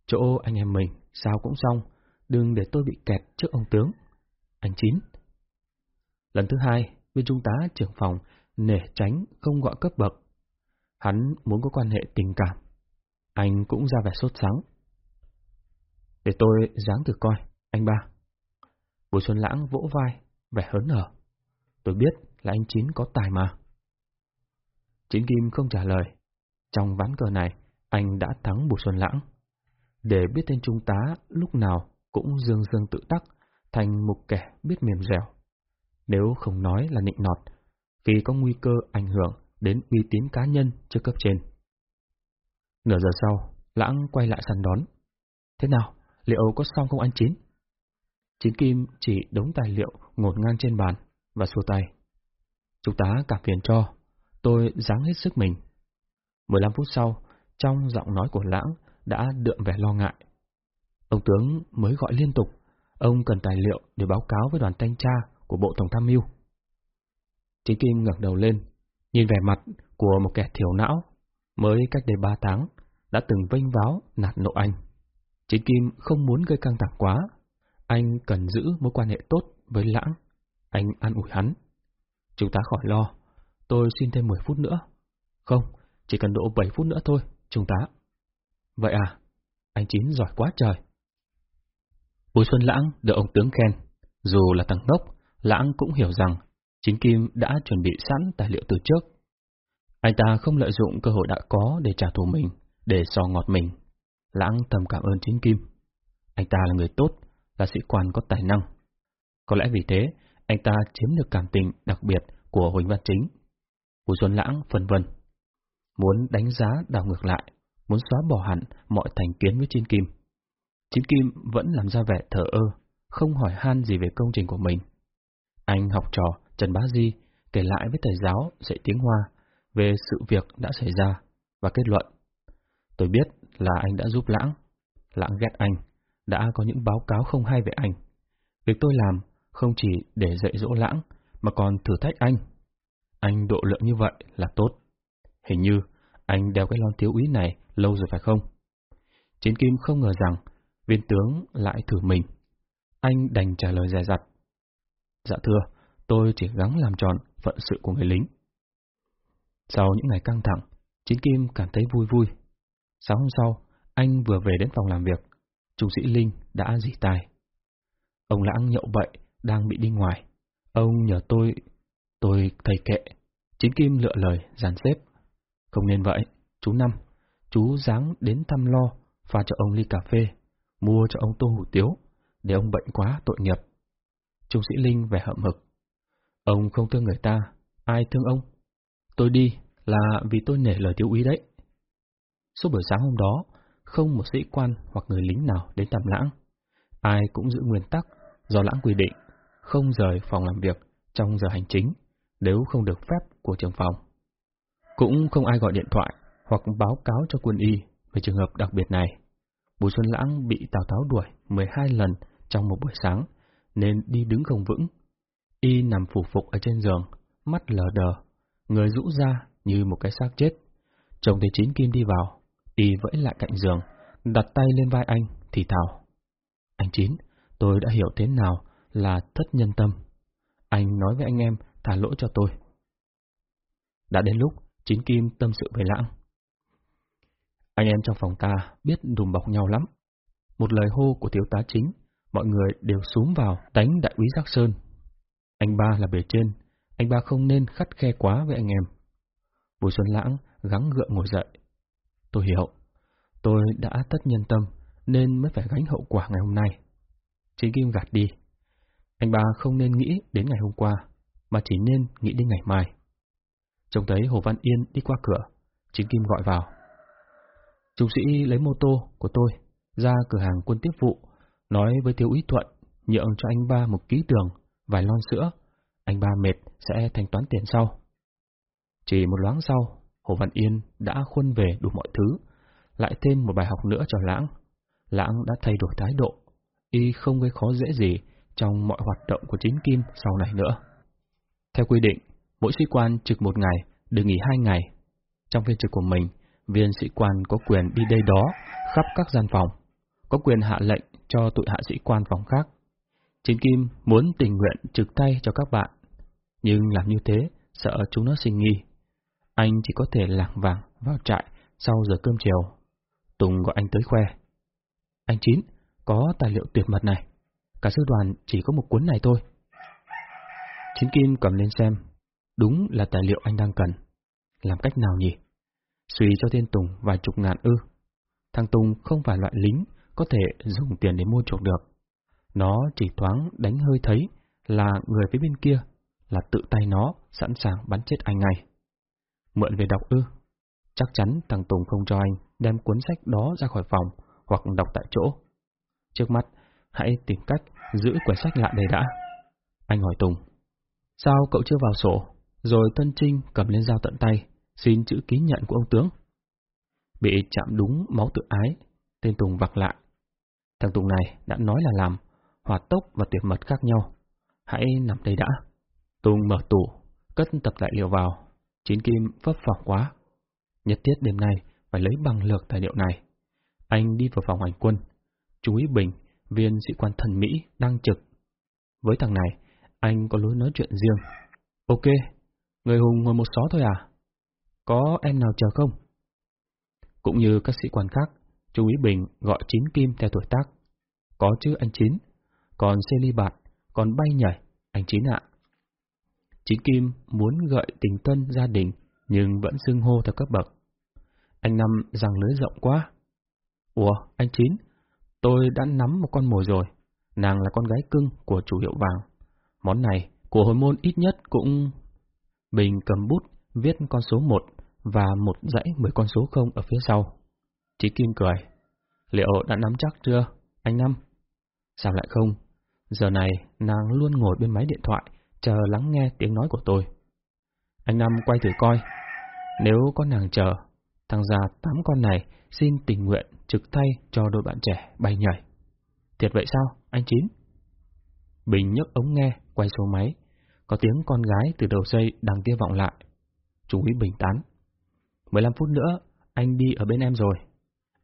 Chỗ anh em mình, sao cũng xong, đừng để tôi bị kẹt trước ông tướng. Anh Chín. Lần thứ hai, viên trung tá trưởng phòng nể tránh không gọi cấp bậc. Hắn muốn có quan hệ tình cảm. Anh cũng ra vẻ sốt sắng. Để tôi dáng thử coi, anh ba. Bùi Xuân Lãng vỗ vai, vẻ hớn hở. Tôi biết là anh Chín có tài mà. Chín Kim không trả lời. Trong ván cờ này, anh đã thắng Bùi Xuân Lãng. Để biết tên trung tá lúc nào cũng dương dương tự tắc, thành một kẻ biết mềm dẻo. Nếu không nói là nịnh nọt, vì có nguy cơ ảnh hưởng đến uy tín cá nhân trước cấp trên. Nửa giờ sau, Lãng quay lại săn đón. Thế nào, liệu có xong không anh Chín? Chín Kim chỉ đống tài liệu ngột ngang trên bàn và xua tay. Chúng ta cảm phiền cho, tôi dáng hết sức mình. 15 phút sau, trong giọng nói của Lãng đã đượm vẻ lo ngại. Ông tướng mới gọi liên tục, ông cần tài liệu để báo cáo với đoàn thanh tra của Bộ Tổng tham mưu. Chính Kim ngẩng đầu lên, nhìn vẻ mặt của một kẻ thiểu não, mới cách đây ba tháng, đã từng vênh váo nạt nộ anh. Chính Kim không muốn gây căng thẳng quá, anh cần giữ mối quan hệ tốt với Lãng. Anh an ủi hắn. Chúng ta khỏi lo, tôi xin thêm 10 phút nữa. Không, chỉ cần độ 7 phút nữa thôi, chúng ta. Vậy à, anh Chín giỏi quá trời. Bùi Xuân Lãng được ông tướng khen, dù là thằng ngốc, Lãng cũng hiểu rằng chính Kim đã chuẩn bị sẵn tài liệu từ trước. Anh ta không lợi dụng cơ hội đã có để trả thù mình, để so ngọt mình. Lãng thầm cảm ơn chính Kim. Anh ta là người tốt, là sĩ quan có tài năng. Có lẽ vì thế, anh ta chiếm được cảm tình đặc biệt của Huỳnh Văn Chính. của Xuân Lãng phân vân. Muốn đánh giá đảo ngược lại, muốn xóa bỏ hẳn mọi thành kiến với Chín Kim. Chín Kim vẫn làm ra vẻ thờ ơ, không hỏi han gì về công trình của mình. Anh học trò Trần Bá Di kể lại với thầy giáo dạy tiếng Hoa về sự việc đã xảy ra và kết luận. Tôi biết là anh đã giúp Lãng. Lãng ghét anh, đã có những báo cáo không hay về anh. Việc tôi làm không chỉ để dạy dỗ Lãng, mà còn thử thách anh. Anh độ lượng như vậy là tốt. Hình như anh đeo cái lon thiếu úy này lâu rồi phải không? Chiến Kim không ngờ rằng viên tướng lại thử mình. Anh đành trả lời dè dặt. Dạ thưa, tôi chỉ gắng làm tròn phận sự của người lính. Sau những ngày căng thẳng, Chiến Kim cảm thấy vui vui. Sáng hôm sau, anh vừa về đến phòng làm việc, Trung sĩ Linh đã dỉ tài. Ông Lãng nhậu vậy, đang bị đi ngoài. Ông nhờ tôi... Tôi thầy kệ. Chín Kim lựa lời, dàn xếp. Không nên vậy, chú Năm. Chú dáng đến thăm lo, pha cho ông ly cà phê, mua cho ông tô hủ tiếu, để ông bệnh quá tội nghiệp. Trung sĩ Linh vẻ hậm hực. Ông không thương người ta, ai thương ông? Tôi đi là vì tôi nể lời thiếu úy đấy. Suốt buổi sáng hôm đó, không một sĩ quan hoặc người lính nào đến tầm lãng. Ai cũng giữ nguyên tắc do lãng quy định, không rời phòng làm việc trong giờ hành chính nếu không được phép của trưởng phòng. Cũng không ai gọi điện thoại hoặc báo cáo cho quân y về trường hợp đặc biệt này. Bùi Xuân Lãng bị Tào Tháo đuổi 12 lần trong một buổi sáng, nên đi đứng không vững. Y nằm phủ phục ở trên giường, mắt lờ đờ, người rũ ra như một cái xác chết. Chồng thấy Chín Kim đi vào, Y vẫy lại cạnh giường, đặt tay lên vai anh, thì thào. Anh Chín, tôi đã hiểu thế nào là thất nhân tâm. Anh nói với anh em thả lỗi cho tôi. Đã đến lúc chính Kim tâm sự với Lãng. Anh em trong phòng ta biết đùm bọc nhau lắm. Một lời hô của thiếu tá chính, mọi người đều xuống vào đánh đại úy Giác Sơn. Anh ba là bề trên, anh ba không nên khắt khe quá với anh em. Bùi Xuân Lãng gắng gượng ngồi dậy. Tôi hiểu, tôi đã tất nhân tâm nên mới phải gánh hậu quả ngày hôm nay. Chính Kim gạt đi. Anh ba không nên nghĩ đến ngày hôm qua, mà chỉ nên nghĩ đến ngày mai. Trông thấy Hồ Văn Yên đi qua cửa, Chính Kim gọi vào. Trung sĩ lấy mô tô của tôi ra cửa hàng quân tiếp vụ, nói với Thiếu úy Thuận nhượng cho anh ba một ký tường, vài lon sữa, anh ba mệt sẽ thanh toán tiền sau. Chỉ một loáng sau, Hồ Văn Yên đã khuân về đủ mọi thứ, lại thêm một bài học nữa cho Lãng. Lãng đã thay đổi thái độ, y không gây khó dễ gì trong mọi hoạt động của chính kim sau này nữa. Theo quy định, mỗi sĩ quan trực một ngày, được nghỉ hai ngày. Trong phiên trực của mình, viên sĩ quan có quyền đi đây đó, khắp các gian phòng, có quyền hạ lệnh cho tụi hạ sĩ quan phòng khác. Chính Kim muốn tình nguyện trực tay cho các bạn, nhưng làm như thế sợ chúng nó sinh nghi. Anh chỉ có thể lảng vàng vào trại sau giờ cơm chiều. Tùng gọi anh tới khoe. Anh Chín, có tài liệu tuyệt mật này. Cả sư đoàn chỉ có một cuốn này thôi. chiến Kim cầm lên xem. Đúng là tài liệu anh đang cần. Làm cách nào nhỉ? Suy cho Thiên Tùng vài chục ngàn ư. Thằng Tùng không phải loại lính có thể dùng tiền để mua chuộc được. Nó chỉ thoáng đánh hơi thấy là người phía bên kia, là tự tay nó sẵn sàng bắn chết anh ngay. Mượn về đọc ư? Chắc chắn thằng Tùng không cho anh đem cuốn sách đó ra khỏi phòng hoặc đọc tại chỗ. Trước mắt, hãy tìm cách giữ quyển sách lại đây đã. Anh hỏi Tùng. Sao cậu chưa vào sổ? Rồi Tân Trinh cầm lên dao tận tay, xin chữ ký nhận của ông tướng. Bị chạm đúng máu tự ái, tên Tùng vặc lại. Thằng Tùng này đã nói là làm, hòa tốc và tuyệt mật khác nhau. Hãy nằm đây đã. Tùng mở tủ, cất tập lại liệu vào. Chín kim phấp phỏng quá. Nhất thiết đêm nay phải lấy bằng lược tài liệu này. Anh đi vào phòng hành quân. Chú ý Bình, viên sĩ quan thần Mỹ, đang trực. Với thằng này, anh có lối nói chuyện riêng. Ok, người Hùng ngồi một xó thôi à? Có em nào chờ không? Cũng như các sĩ quan khác, chú ý Bình gọi chín kim theo tuổi tác. Có chứ anh Chín, còn Celi Bạt, còn bay nhảy, anh Chín ạ. Chín kim muốn gợi tình tân gia đình, nhưng vẫn xưng hô theo cấp bậc. Anh Năm rằng lưới rộng quá. Ủa, anh Chín, tôi đã nắm một con mồi rồi, nàng là con gái cưng của chủ hiệu vàng. Món này của hồi môn ít nhất cũng... Bình cầm bút, viết con số 1 và một dãy 10 con số không ở phía sau. Chí Kim cười. Liệu đã nắm chắc chưa, anh Năm? Sao lại không? Giờ này, nàng luôn ngồi bên máy điện thoại, chờ lắng nghe tiếng nói của tôi. Anh Năm quay thử coi. Nếu có nàng chờ, thằng già tám con này xin tình nguyện trực thay cho đôi bạn trẻ bay nhảy. Thiệt vậy sao, anh Chín? Bình nhấc ống nghe, quay số máy. Có tiếng con gái từ đầu dây đang kia vọng lại. Chú ý bình tán. 15 phút nữa, anh đi ở bên em rồi.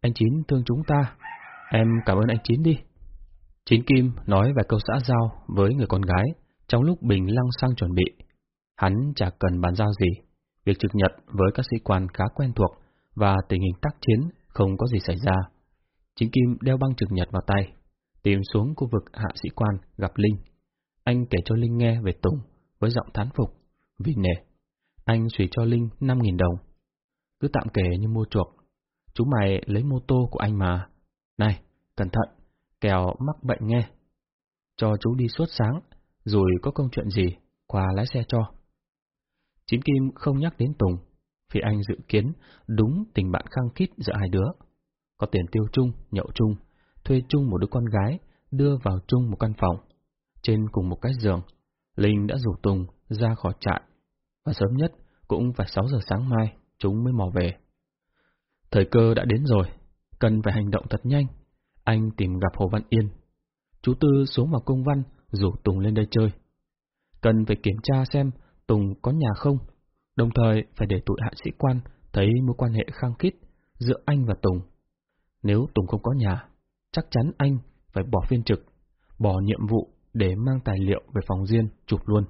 Anh Chín thương chúng ta. Em cảm ơn anh Chín đi. Chín Kim nói vài câu xã giao với người con gái trong lúc Bình lăng sang chuẩn bị. Hắn chả cần bàn giao gì. Việc trực nhật với các sĩ quan khá quen thuộc và tình hình tác chiến không có gì xảy ra. Chính Kim đeo băng trực nhật vào tay, tìm xuống khu vực hạ sĩ quan gặp Linh. Anh kể cho Linh nghe về Tùng với giọng thán phục, vì nể. Anh xùy cho Linh 5.000 đồng. Cứ tạm kể như mua chuộc Chú mày lấy mô tô của anh mà. Này, cẩn thận, kèo mắc bệnh nghe. Cho chú đi suốt sáng, rồi có công chuyện gì, qua lái xe cho. Chín Kim không nhắc đến Tùng, vì anh dự kiến đúng tình bạn khăng khít giữa hai đứa. Có tiền tiêu chung, nhậu chung, thuê chung một đứa con gái, đưa vào chung một căn phòng. Trên cùng một cái giường, Linh đã rủ Tùng ra khỏi trại, và sớm nhất cũng phải 6 giờ sáng mai chúng mới mò về. Thời cơ đã đến rồi, cần phải hành động thật nhanh. Anh tìm gặp Hồ Văn Yên. Chú Tư xuống vào công văn, rủ Tùng lên đây chơi. Cần phải kiểm tra xem Tùng có nhà không, đồng thời phải để tụi hạ sĩ quan thấy mối quan hệ khăng khít giữa anh và Tùng. Nếu Tùng không có nhà, chắc chắn anh phải bỏ phiên trực, bỏ nhiệm vụ để mang tài liệu về phòng riêng chụp luôn.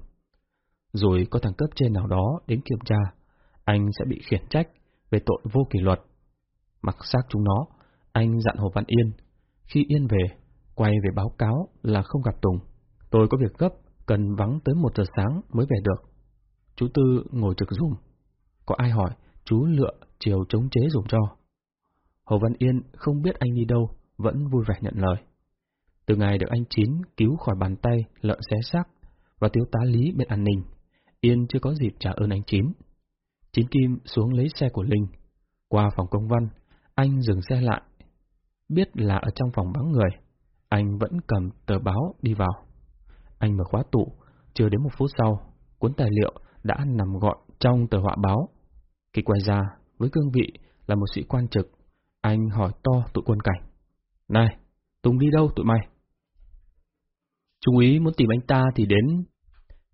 Rồi có thằng cấp trên nào đó đến kiểm tra, anh sẽ bị khiển trách về tội vô kỷ luật. Mặc xác chúng nó, anh dặn Hồ Văn Yên, khi Yên về, quay về báo cáo là không gặp Tùng. Tôi có việc gấp, cần vắng tới một giờ sáng mới về được. Chú Tư ngồi trực dùm. Có ai hỏi, chú lựa chiều chống chế dùm cho. Hồ Văn Yên không biết anh đi đâu, vẫn vui vẻ nhận lời. Từ ngày được anh Chín cứu khỏi bàn tay lợn xé xác và thiếu tá lý bên an ninh, Yên chưa có dịp trả ơn anh Chín. Chín Kim xuống lấy xe của Linh. Qua phòng công văn, anh dừng xe lại. Biết là ở trong phòng vắng người, anh vẫn cầm tờ báo đi vào. Anh mở khóa tủ, chưa đến một phút sau, cuốn tài liệu đã nằm gọn trong tờ họa báo. Khi quay ra, với cương vị là một sĩ quan trực, anh hỏi to tụi quân cảnh. Này, Tùng đi đâu tụi mày? Trung úy muốn tìm anh ta thì đến...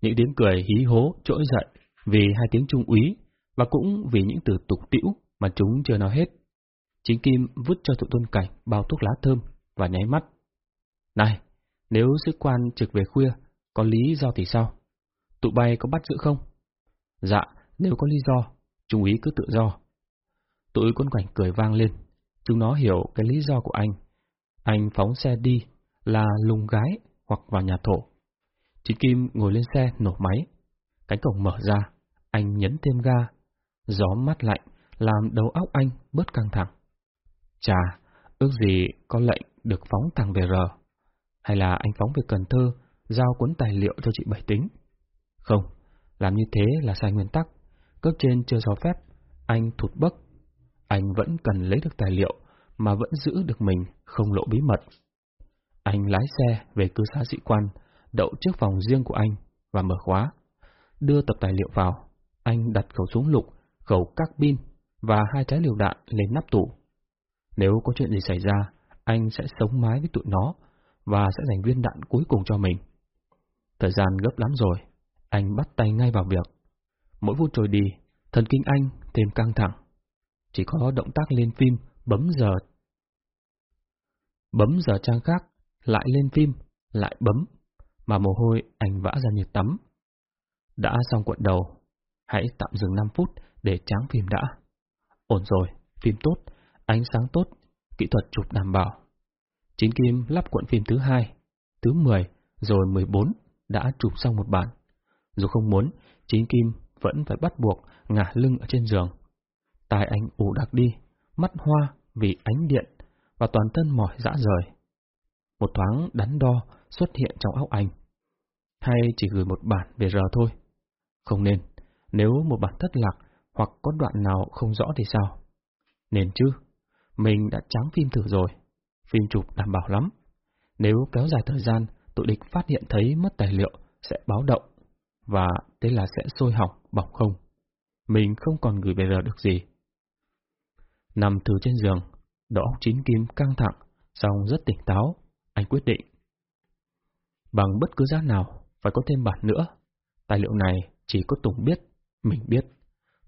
Những tiếng cười hí hố trỗi dậy vì hai tiếng trung úy và cũng vì những từ tục tĩu mà chúng chưa nói hết. Chính Kim vứt cho tụi tôn cảnh bao thuốc lá thơm và nháy mắt. Này, nếu sĩ quan trực về khuya, có lý do thì sao? Tụi bay có bắt giữ không? Dạ, nếu có lý do, chú ý cứ tự do. Tụi quân cảnh cười vang lên, chúng nó hiểu cái lý do của anh. Anh phóng xe đi là lùng gái hoặc vào nhà thổ. Chị Kim ngồi lên xe nổ máy. Cánh cổng mở ra, anh nhấn thêm ga. Gió mát lạnh làm đầu óc anh bớt căng thẳng. Chà, ước gì có lệnh được phóng thẳng về R. Hay là anh phóng về Cần Thơ, giao cuốn tài liệu cho chị Bảy tính? Không, làm như thế là sai nguyên tắc. Cấp trên chưa cho phép, anh thụt bấc. Anh vẫn cần lấy được tài liệu, mà vẫn giữ được mình, không lộ bí mật. Anh lái xe về cư xá sĩ quan, đậu trước phòng riêng của anh và mở khóa. Đưa tập tài liệu vào, anh đặt khẩu súng lục, khẩu các pin và hai trái liều đạn lên nắp tủ. Nếu có chuyện gì xảy ra, anh sẽ sống mái với tụi nó và sẽ dành viên đạn cuối cùng cho mình. Thời gian gấp lắm rồi, anh bắt tay ngay vào việc. Mỗi phút trôi đi, thần kinh anh thêm căng thẳng. Chỉ có động tác lên phim, bấm giờ. Bấm giờ trang khác, lại lên phim, lại bấm, mà mồ hôi anh vã ra như tắm. Đã xong cuộn đầu, hãy tạm dừng 5 phút để tráng phim đã. Ổn rồi, phim tốt, ánh sáng tốt, kỹ thuật chụp đảm bảo. Chín Kim lắp cuộn phim thứ hai, thứ 10, rồi 14 đã chụp xong một bản. Dù không muốn, chính Kim vẫn phải bắt buộc ngả lưng ở trên giường. Tai anh ủ đặc đi, mắt hoa vì ánh điện và toàn thân mỏi dã rời. Một thoáng đắn đo xuất hiện trong óc anh. Hay chỉ gửi một bản về giờ thôi? Không nên, nếu một bản thất lạc hoặc có đoạn nào không rõ thì sao? Nên chứ, mình đã trắng phim thử rồi, phim chụp đảm bảo lắm. Nếu kéo dài thời gian, tụi địch phát hiện thấy mất tài liệu sẽ báo động, và thế là sẽ sôi hỏng, bỏng không. Mình không còn gửi về giờ được gì. Nằm thử trên giường, đầu óc chín kim căng thẳng, song rất tỉnh táo, anh quyết định. Bằng bất cứ giá nào, phải có thêm bản nữa. Tài liệu này chỉ có Tùng biết, mình biết.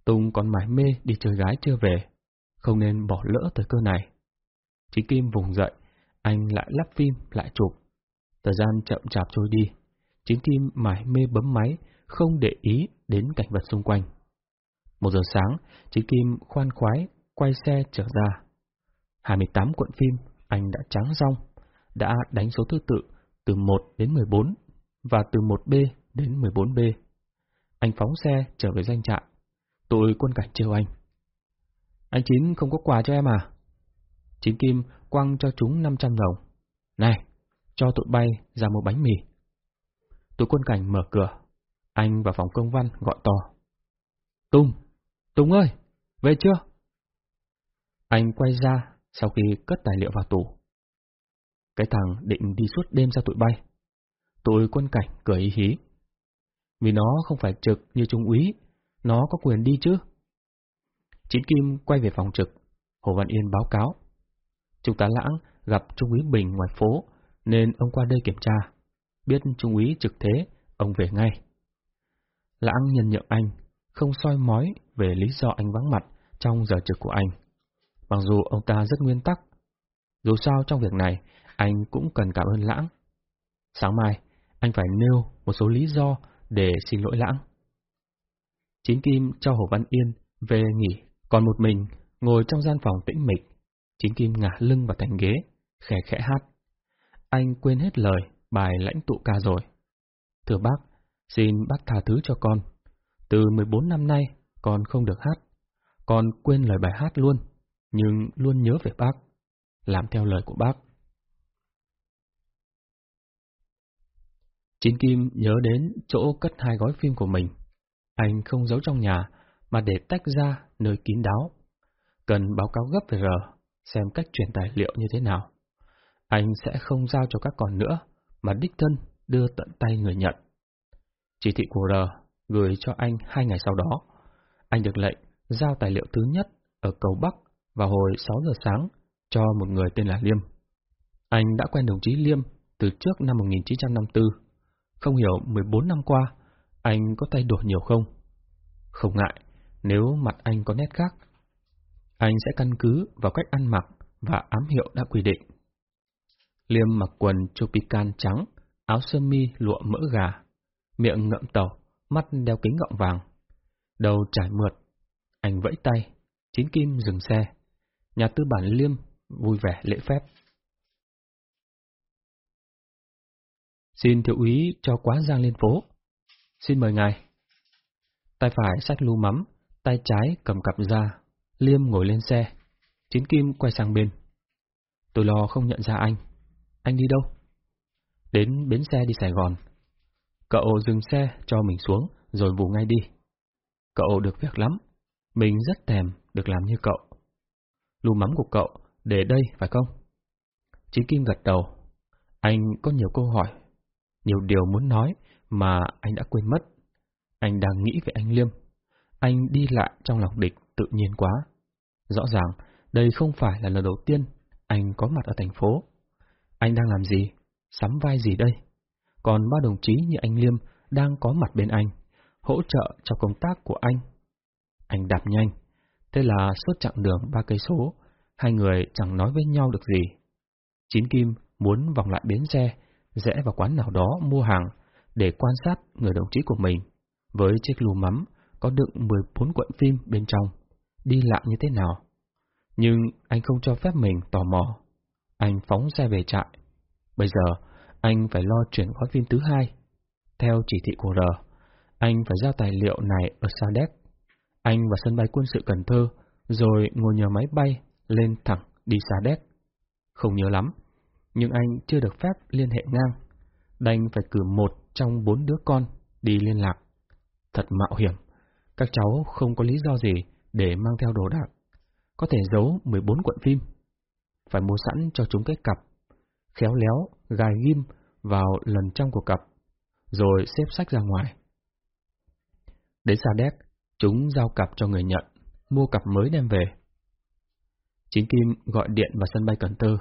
Tùng còn mải mê đi chơi gái chưa về, không nên bỏ lỡ thời cơ này. Chí Kim vùng dậy, anh lại lắp phim, lại chụp. Thời gian chậm chạp trôi đi, Chính Kim mải mê bấm máy, không để ý đến cảnh vật xung quanh. Một giờ sáng, Chính Kim khoan khoái, quay xe trở ra. 28 cuộn phim, anh đã trắng rong, đã đánh số thứ tự từ 1 đến 14 và từ 1B đến 14B. Anh phóng xe trở về danh trại. Tụi quân cảnh trêu anh. Anh Chín không có quà cho em à? Chín Kim quăng cho chúng 500 đồng. Này, cho tụi bay ra một bánh mì tôi quân cảnh mở cửa. Anh vào phòng công văn gọi to. Tùng! Tùng ơi! Về chưa? Anh quay ra sau khi cất tài liệu vào tủ. Cái thằng định đi suốt đêm ra tụi bay. Tụi quân cảnh cười ý hí. Vì nó không phải trực như trung úy, nó có quyền đi chứ. Chín Kim quay về phòng trực, Hồ Văn Yên báo cáo. Trung tá Lãng gặp Trung úy Bình ngoài phố, nên ông qua đây kiểm tra. Biết Trung úy trực thế, ông về ngay. Lãng nhân nhượng anh, không soi mói về lý do anh vắng mặt trong giờ trực của anh. Mặc dù ông ta rất nguyên tắc, dù sao trong việc này, anh cũng cần cảm ơn Lãng. Sáng mai, anh phải nêu một số lý do để xin lỗi Lãng. Chín Kim cho Hồ Văn Yên về nghỉ, còn một mình ngồi trong gian phòng tĩnh mịch. Chín Kim ngả lưng vào thành ghế, khẽ khẽ hát. Anh quên hết lời bài lãnh tụ ca rồi. Thưa bác, xin bác tha thứ cho con. Từ 14 năm nay, con không được hát. Con quên lời bài hát luôn, nhưng luôn nhớ về bác. Làm theo lời của bác. Chín Kim nhớ đến chỗ cất hai gói phim của mình. Anh không giấu trong nhà, mà để tách ra nơi kín đáo. Cần báo cáo gấp về R, xem cách chuyển tài liệu như thế nào. Anh sẽ không giao cho các con nữa, mà đích thân đưa tận tay người nhận. Chỉ thị của R gửi cho anh hai ngày sau đó. Anh được lệnh giao tài liệu thứ nhất ở cầu Bắc vào hồi 6 giờ sáng cho một người tên là Liêm. Anh đã quen đồng chí Liêm từ trước năm 1954. Không hiểu 14 năm qua, anh có thay đổi nhiều không? Không ngại, nếu mặt anh có nét khác, anh sẽ căn cứ vào cách ăn mặc và ám hiệu đã quy định. Liêm mặc quần tropican trắng, áo sơ mi lụa mỡ gà, miệng ngậm tàu, mắt đeo kính gọng vàng, đầu trải mượt. Anh vẫy tay, chín kim dừng xe. Nhà tư bản Liêm vui vẻ lễ phép. Xin thiếu úy cho quá giang lên phố. Xin mời ngài. Tay phải sách lu mắm, tay trái cầm cặp ra. Liêm ngồi lên xe. Chín kim quay sang bên. Tôi lo không nhận ra anh. Anh đi đâu? Đến bến xe đi Sài Gòn. Cậu dừng xe cho mình xuống rồi vù ngay đi. Cậu được việc lắm. Mình rất thèm được làm như cậu. Lu mắm của cậu để đây phải không? Chí kim gật đầu. Anh có nhiều câu hỏi nhiều điều muốn nói mà anh đã quên mất. Anh đang nghĩ về anh Liêm. Anh đi lại trong lòng địch tự nhiên quá. Rõ ràng, đây không phải là lần đầu tiên anh có mặt ở thành phố. Anh đang làm gì? Sắm vai gì đây? Còn ba đồng chí như anh Liêm đang có mặt bên anh, hỗ trợ cho công tác của anh. Anh đạp nhanh, thế là suốt chặng đường ba cây số, hai người chẳng nói với nhau được gì. Chín Kim muốn vòng lại bến xe rẽ vào quán nào đó mua hàng để quan sát người đồng chí của mình với chiếc lù mắm có đựng 14 cuộn phim bên trong, đi lại như thế nào. Nhưng anh không cho phép mình tò mò. Anh phóng xe về trại. Bây giờ, anh phải lo chuyển gói phim thứ hai. Theo chỉ thị của R, anh phải giao tài liệu này ở Sa Anh vào sân bay quân sự Cần Thơ, rồi ngồi nhờ máy bay lên thẳng đi Sa Không nhớ lắm, nhưng anh chưa được phép liên hệ ngang. Đành phải cử một trong bốn đứa con đi liên lạc. Thật mạo hiểm, các cháu không có lý do gì để mang theo đồ đạc. Có thể giấu 14 cuộn phim. Phải mua sẵn cho chúng cái cặp, khéo léo, gài ghim vào lần trong của cặp, rồi xếp sách ra ngoài. Đến xa đét, chúng giao cặp cho người nhận, mua cặp mới đem về. Chính Kim gọi điện vào sân bay Cần Thơ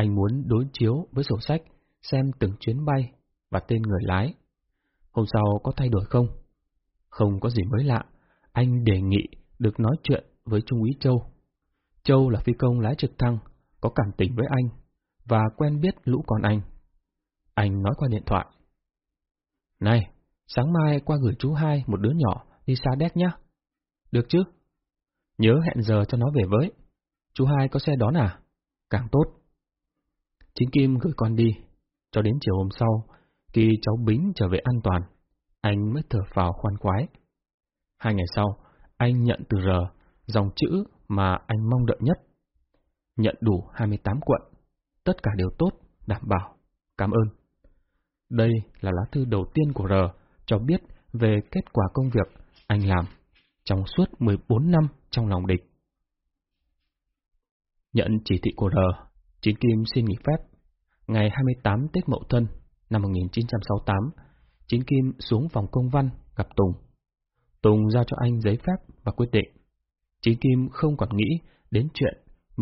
anh muốn đối chiếu với sổ sách, xem từng chuyến bay và tên người lái. Hôm sau có thay đổi không? Không có gì mới lạ. Anh đề nghị được nói chuyện với Trung úy Châu. Châu là phi công lái trực thăng, có cảm tình với anh và quen biết lũ con anh. Anh nói qua điện thoại. Này, sáng mai qua gửi chú hai một đứa nhỏ đi xa đét nhá. Được chứ? Nhớ hẹn giờ cho nó về với. Chú hai có xe đón à? Càng tốt. Chính Kim gửi con đi, cho đến chiều hôm sau, khi cháu Bính trở về an toàn, anh mới thở phào khoan khoái. Hai ngày sau, anh nhận từ R dòng chữ mà anh mong đợi nhất. Nhận đủ 28 quận, tất cả đều tốt, đảm bảo, cảm ơn. Đây là lá thư đầu tiên của R cho biết về kết quả công việc anh làm trong suốt 14 năm trong lòng địch. Nhận chỉ thị của R, Chín Kim xin nghỉ phép. Ngày 28 Tết Mậu Thân năm 1968, Chín Kim xuống phòng công văn gặp Tùng. Tùng giao cho anh giấy phép và quyết định. Chín Kim không còn nghĩ đến chuyện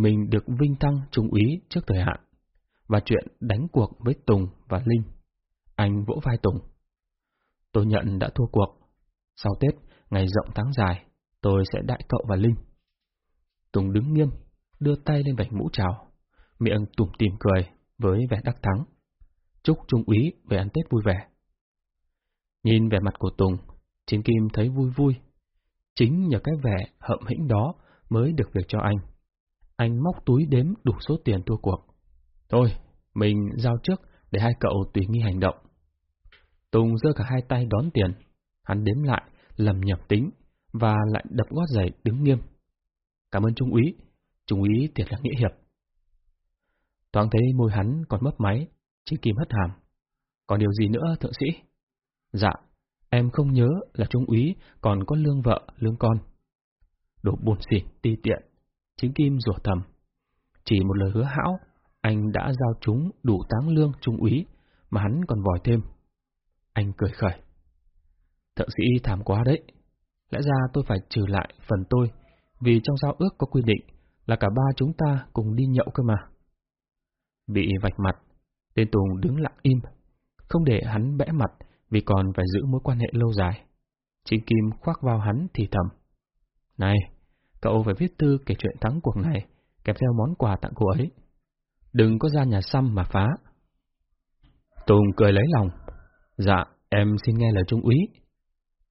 mình được vinh thăng trung úy trước thời hạn, và chuyện đánh cuộc với Tùng và Linh. Anh vỗ vai Tùng. Tôi nhận đã thua cuộc. Sau Tết, ngày rộng tháng dài, tôi sẽ đại cậu và Linh. Tùng đứng nghiêm, đưa tay lên vạch mũ chào miệng tủm tìm cười với vẻ đắc thắng. Chúc Trung úy về ăn Tết vui vẻ. Nhìn vẻ mặt của Tùng, Chiến Kim thấy vui vui. Chính nhờ cái vẻ hậm hĩnh đó mới được việc cho anh. Anh móc túi đếm đủ số tiền thua cuộc. Thôi, mình giao trước để hai cậu tùy nghi hành động. Tùng giơ cả hai tay đón tiền. Hắn đếm lại, lầm nhập tính, và lại đập gót giày đứng nghiêm. Cảm ơn Trung úy, Trung úy thiệt là nghĩa hiệp. Thoáng thấy môi hắn còn mấp máy, chỉ kìm hất hàm. Còn điều gì nữa thượng sĩ? Dạ, em không nhớ là trung úy còn có lương vợ, lương con. Đồ buồn xỉn, ti tiện. Chính Kim rủa thầm. Chỉ một lời hứa hão, anh đã giao chúng đủ táng lương trung úy, mà hắn còn vòi thêm. Anh cười khởi. Thượng sĩ thảm quá đấy. Lẽ ra tôi phải trừ lại phần tôi, vì trong giao ước có quy định là cả ba chúng ta cùng đi nhậu cơ mà. Bị vạch mặt, Tên Tùng đứng lặng im, không để hắn bẽ mặt vì còn phải giữ mối quan hệ lâu dài. Chính Kim khoác vào hắn thì thầm. Này, cậu phải viết thư kể chuyện thắng cuộc này, kèm theo món quà tặng cô ấy. Đừng có ra nhà xăm mà phá. Tùng cười lấy lòng. Dạ, em xin nghe lời Trung úy.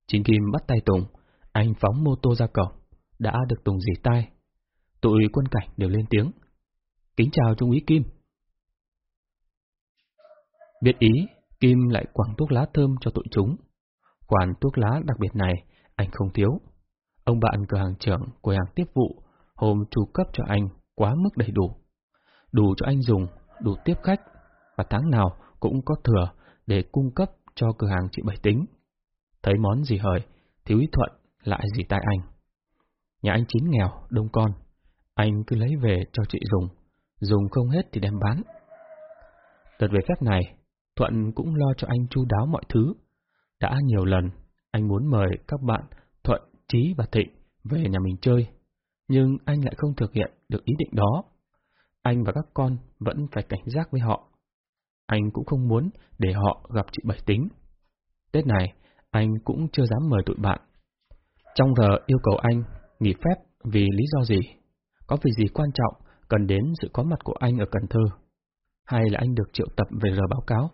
Chính Kim bắt tay Tùng, anh phóng mô tô ra cổng, đã được Tùng dì tay. Tụi quân cảnh đều lên tiếng. Kính chào Trung úy Kim. Biết ý, Kim lại quẳng thuốc lá thơm cho tụi chúng. Khoản thuốc lá đặc biệt này, anh không thiếu. Ông bạn cửa hàng trưởng của hàng tiếp vụ, hôm chu cấp cho anh quá mức đầy đủ. Đủ cho anh dùng, đủ tiếp khách, và tháng nào cũng có thừa để cung cấp cho cửa hàng chị Bảy Tính. Thấy món gì hời, thiếu ý thuận lại gì tại anh. Nhà anh chín nghèo, đông con, anh cứ lấy về cho chị dùng, dùng không hết thì đem bán. Đợt về phép này, Thuận cũng lo cho anh chu đáo mọi thứ. Đã nhiều lần, anh muốn mời các bạn Trí và Thịnh về nhà mình chơi, nhưng anh lại không thực hiện được ý định đó. Anh và các con vẫn phải cảnh giác với họ. Anh cũng không muốn để họ gặp chị Bảy Tính. Tết này, anh cũng chưa dám mời tụi bạn. Trong giờ yêu cầu anh nghỉ phép vì lý do gì? Có việc gì quan trọng cần đến sự có mặt của anh ở Cần Thơ? Hay là anh được triệu tập về giờ báo cáo?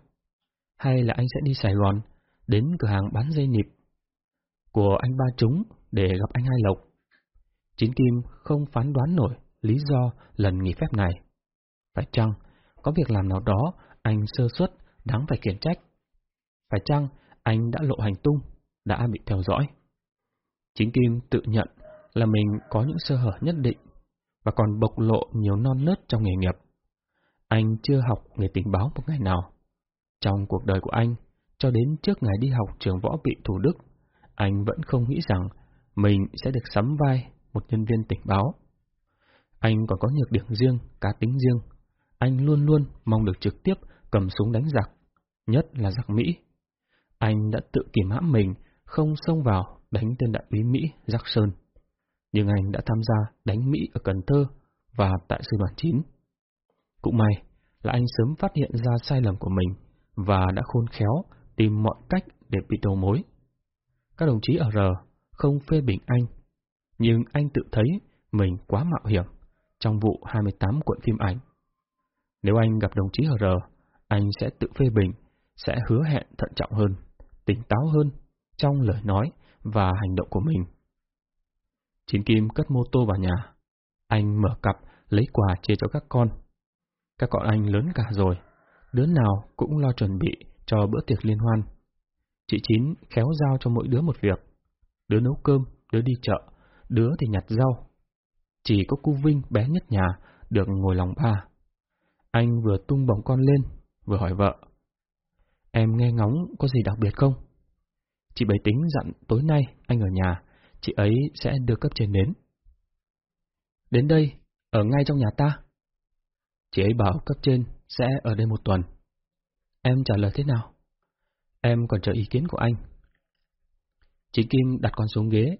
Hay là anh sẽ đi Sài Gòn, đến cửa hàng bán dây nịp của anh ba chúng để gặp anh Hai Lộc? Chín Kim không phán đoán nổi lý do lần nghỉ phép này. Phải chăng, có việc làm nào đó anh sơ suất đáng phải khiển trách? Phải chăng anh đã lộ hành tung, đã bị theo dõi? Chính Kim tự nhận là mình có những sơ hở nhất định và còn bộc lộ nhiều non nớt trong nghề nghiệp. Anh chưa học nghề tình báo một ngày nào. Trong cuộc đời của anh, cho đến trước ngày đi học trường võ bị Thủ Đức, anh vẫn không nghĩ rằng mình sẽ được sắm vai một nhân viên tình báo. Anh còn có nhược điểm riêng, cá tính riêng. Anh luôn luôn mong được trực tiếp cầm súng đánh giặc, nhất là giặc Mỹ. Anh đã tự kìm hãm mình, không xông vào đánh tên đại úy Mỹ Jackson. Nhưng anh đã tham gia đánh Mỹ ở Cần Thơ và tại sư đoàn 9. Cũng may là anh sớm phát hiện ra sai lầm của mình và đã khôn khéo tìm mọi cách để bị đầu mối. Các đồng chí ở R không phê bình anh, nhưng anh tự thấy mình quá mạo hiểm trong vụ 28 cuộn phim ảnh. Nếu anh gặp đồng chí HR, R, anh sẽ tự phê bình, sẽ hứa hẹn thận trọng hơn, tỉnh táo hơn trong lời nói và hành động của mình. Chín Kim cất mô tô vào nhà. Anh mở cặp lấy quà chia cho các con. Các con anh lớn cả rồi, đứa nào cũng lo chuẩn bị cho bữa tiệc liên hoan. Chị Chín khéo giao cho mỗi đứa một việc. Đứa nấu cơm, đứa đi chợ, đứa thì nhặt rau. Chỉ có cu Vinh bé nhất nhà được ngồi lòng ba. Anh vừa tung bóng con lên, vừa hỏi vợ. Em nghe ngóng có gì đặc biệt không? Chị bày tính dặn tối nay anh ở nhà, chị ấy sẽ đưa cấp trên đến. Đến đây, ở ngay trong nhà ta. Chị ấy bảo cấp trên sẽ ở đây một tuần. Em trả lời thế nào? Em còn chờ ý kiến của anh. Chị Kim đặt con xuống ghế.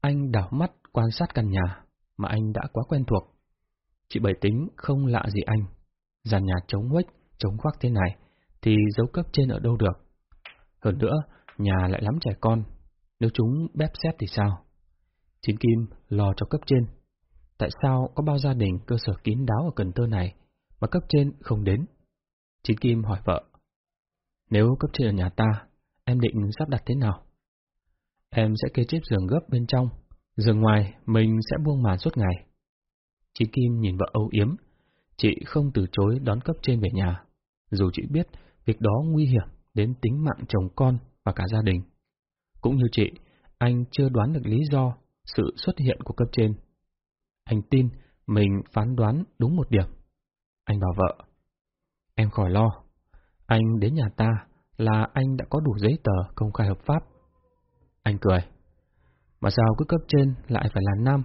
Anh đảo mắt quan sát căn nhà mà anh đã quá quen thuộc. Chị Bảy tính không lạ gì anh. Giàn nhà trống huếch, trống khoác thế này, thì dấu cấp trên ở đâu được. Hơn nữa, nhà lại lắm trẻ con, nếu chúng bép xếp thì sao? chị Kim lo cho cấp trên. Tại sao có bao gia đình cơ sở kín đáo ở Cần Thơ này mà cấp trên không đến? chị Kim hỏi vợ. Nếu cấp trên ở nhà ta, em định sắp đặt thế nào? Em sẽ kê chếp giường gấp bên trong, giường ngoài mình sẽ buông màn suốt ngày. Chị Kim nhìn vợ âu yếm, chị không từ chối đón cấp trên về nhà, dù chị biết việc đó nguy hiểm đến tính mạng chồng con và cả gia đình. Cũng như chị, anh chưa đoán được lý do sự xuất hiện của cấp trên. Anh tin mình phán đoán đúng một điểm. Anh bảo vợ, em khỏi lo, anh đến nhà ta là anh đã có đủ giấy tờ công khai hợp pháp. Anh cười, mà sao cứ cấp trên lại phải là nam?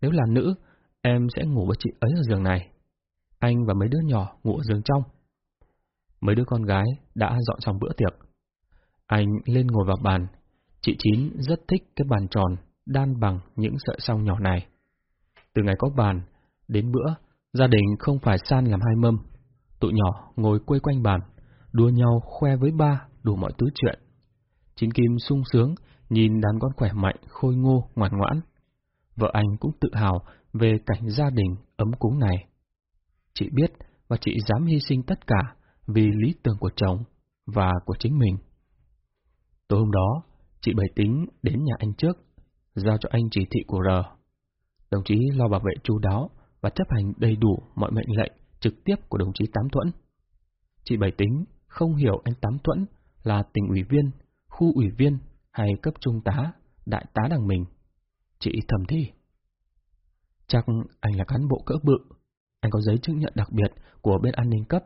Nếu là nữ, em sẽ ngủ với chị ấy ở giường này. Anh và mấy đứa nhỏ ngủ ở giường trong. Mấy đứa con gái đã dọn xong bữa tiệc. Anh lên ngồi vào bàn. Chị Chín rất thích cái bàn tròn, đan bằng những sợi song nhỏ này. Từ ngày có bàn, đến bữa, gia đình không phải san làm hai mâm. Tụi nhỏ ngồi quây quanh bàn, đua nhau khoe với ba đủ mọi thứ chuyện. Chín Kim sung sướng, nhìn đàn con khỏe mạnh, khôi ngô, ngoan ngoãn. Vợ anh cũng tự hào về cảnh gia đình ấm cúng này. Chị biết và chị dám hy sinh tất cả vì lý tưởng của chồng và của chính mình. Tối hôm đó, chị bày tính đến nhà anh trước, giao cho anh chỉ thị của R. Đồng chí lo bảo vệ chú đáo và chấp hành đầy đủ mọi mệnh lệnh trực tiếp của đồng chí Tám Thuẫn. Chị bày tính không hiểu anh Tám Thuẫn là tỉnh ủy viên, khu ủy viên hay cấp trung tá, đại tá đằng mình. Chị thầm thi. Chắc anh là cán bộ cỡ bự, anh có giấy chứng nhận đặc biệt của bên an ninh cấp.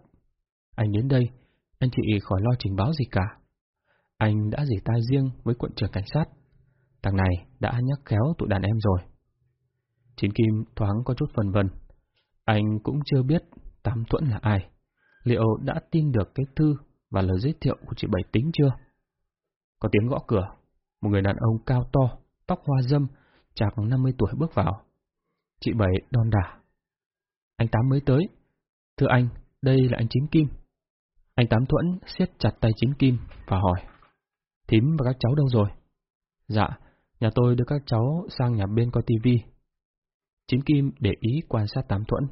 Anh đến đây, anh chị khỏi lo trình báo gì cả. Anh đã dỉ tai riêng với quận trưởng cảnh sát. Thằng này đã nhắc khéo tụi đàn em rồi. Chín Kim thoáng có chút phần vần. Anh cũng chưa biết Tám Thuẫn là ai. Liệu đã tin được cái thư và lời giới thiệu của chị Bảy Tính chưa? Có tiếng gõ cửa. Một người đàn ông cao to, tóc hoa dâm, chạc 50 tuổi bước vào. Chị Bảy đon đả. Anh Tám mới tới. Thưa anh, đây là anh Chín Kim. Anh Tám Thuẫn siết chặt tay Chín Kim và hỏi. Thím và các cháu đâu rồi? Dạ, nhà tôi đưa các cháu sang nhà bên coi tivi. Chín Kim để ý quan sát Tám Thuẫn.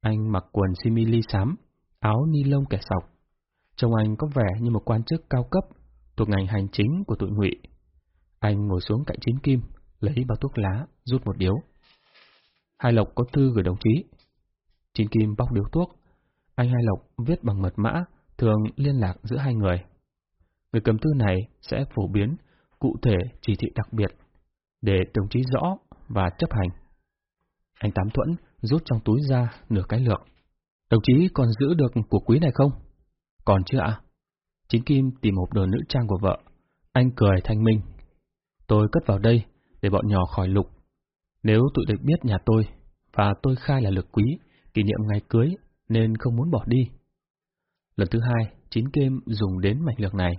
Anh mặc quần simili xám, áo ni lông kẻ sọc. Trông anh có vẻ như một quan chức cao cấp thuộc ngành hành chính của tụi ngụy. Anh ngồi xuống cạnh Chín Kim, lấy bao thuốc lá, rút một điếu. Hai Lộc có thư gửi đồng chí. Chín Kim bóc điếu thuốc. Anh Hai Lộc viết bằng mật mã, thường liên lạc giữa hai người. Người cầm thư này sẽ phổ biến cụ thể chỉ thị đặc biệt để đồng chí rõ và chấp hành. Anh Tám Thuẫn rút trong túi ra nửa cái lược. Đồng chí còn giữ được của quý này không? Còn chưa ạ? Chính Kim tìm hộp đồ nữ trang của vợ. Anh cười thanh minh. Tôi cất vào đây để bọn nhỏ khỏi lục. Nếu tụi địch biết nhà tôi và tôi khai là lực quý, kỷ niệm ngày cưới nên không muốn bỏ đi. Lần thứ hai, Chín Kim dùng đến mạch lược này.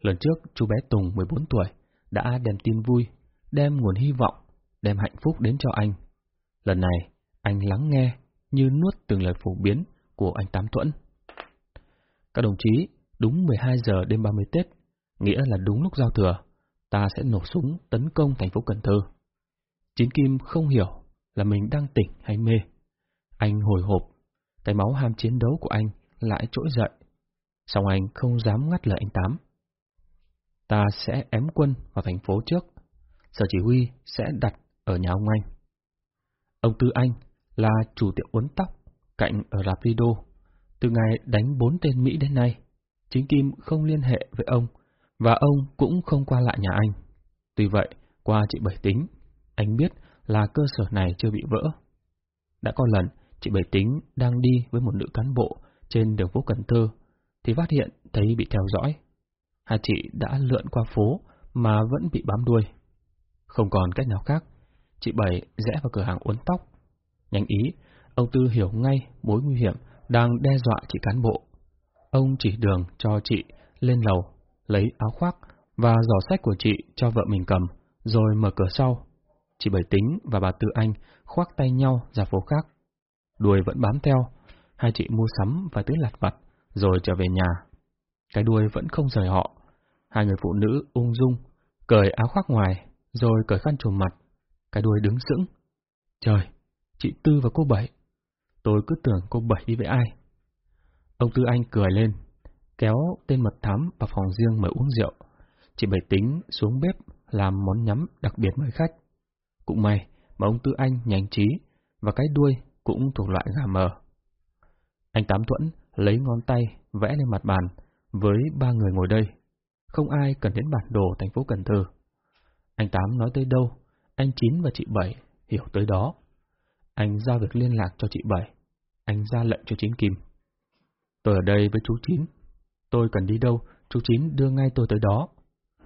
Lần trước, chú bé Tùng 14 tuổi đã đem tin vui, đem nguồn hy vọng, đem hạnh phúc đến cho anh. Lần này, anh lắng nghe như nuốt từng lời phổ biến của anh Tám Thuẫn. Các đồng chí, đúng 12 giờ đêm 30 Tết, nghĩa là đúng lúc giao thừa, ta sẽ nổ súng tấn công thành phố Cần Thơ. Chín Kim không hiểu là mình đang tỉnh hay mê. Anh hồi hộp, cái máu ham chiến đấu của anh lại trỗi dậy. Xong anh không dám ngắt lời anh Tám. Ta sẽ ém quân vào thành phố trước. Sở chỉ huy sẽ đặt ở nhà ông anh. Ông Tư Anh là chủ tiệm uốn tóc cạnh ở Rapido. Từ ngày đánh bốn tên Mỹ đến nay, chính Kim không liên hệ với ông và ông cũng không qua lại nhà anh. Tuy vậy, qua chị Bảy tính, anh biết là cơ sở này chưa bị vỡ. Đã có lần, chị Bảy tính đang đi với một nữ cán bộ trên đường phố Cần Thơ, thì phát hiện thấy bị theo dõi. Hai chị đã lượn qua phố mà vẫn bị bám đuôi. Không còn cách nào khác, chị Bảy rẽ vào cửa hàng uốn tóc. Nhanh ý, ông Tư hiểu ngay mối nguy hiểm đang đe dọa chị cán bộ. Ông chỉ đường cho chị lên lầu, lấy áo khoác và giỏ sách của chị cho vợ mình cầm, rồi mở cửa sau. Chị Bảy Tính và bà Tư Anh khoác tay nhau ra phố khác. Đuôi vẫn bám theo, hai chị mua sắm và thứ lặt vặt, rồi trở về nhà. Cái đuôi vẫn không rời họ. Hai người phụ nữ ung dung, cởi áo khoác ngoài, rồi cởi khăn trùm mặt. Cái đuôi đứng sững. Trời, chị Tư và cô Bảy. Tôi cứ tưởng cô Bảy đi với ai. Ông Tư Anh cười lên, kéo tên mật thám vào phòng riêng mời uống rượu. Chị Bảy tính xuống bếp làm món nhắm đặc biệt mời khách. Cũng may mà ông Tư Anh nhanh trí và cái đuôi cũng thuộc loại gà mờ. Anh Tám Thuẫn lấy ngón tay vẽ lên mặt bàn với ba người ngồi đây. Không ai cần đến bản đồ thành phố Cần Thơ. Anh Tám nói tới đâu, anh Chín và chị Bảy hiểu tới đó. Anh giao việc liên lạc cho chị Bảy. Anh ra lệnh cho Chín Kim. Tôi ở đây với chú Chín. Tôi cần đi đâu, chú Chín đưa ngay tôi tới đó.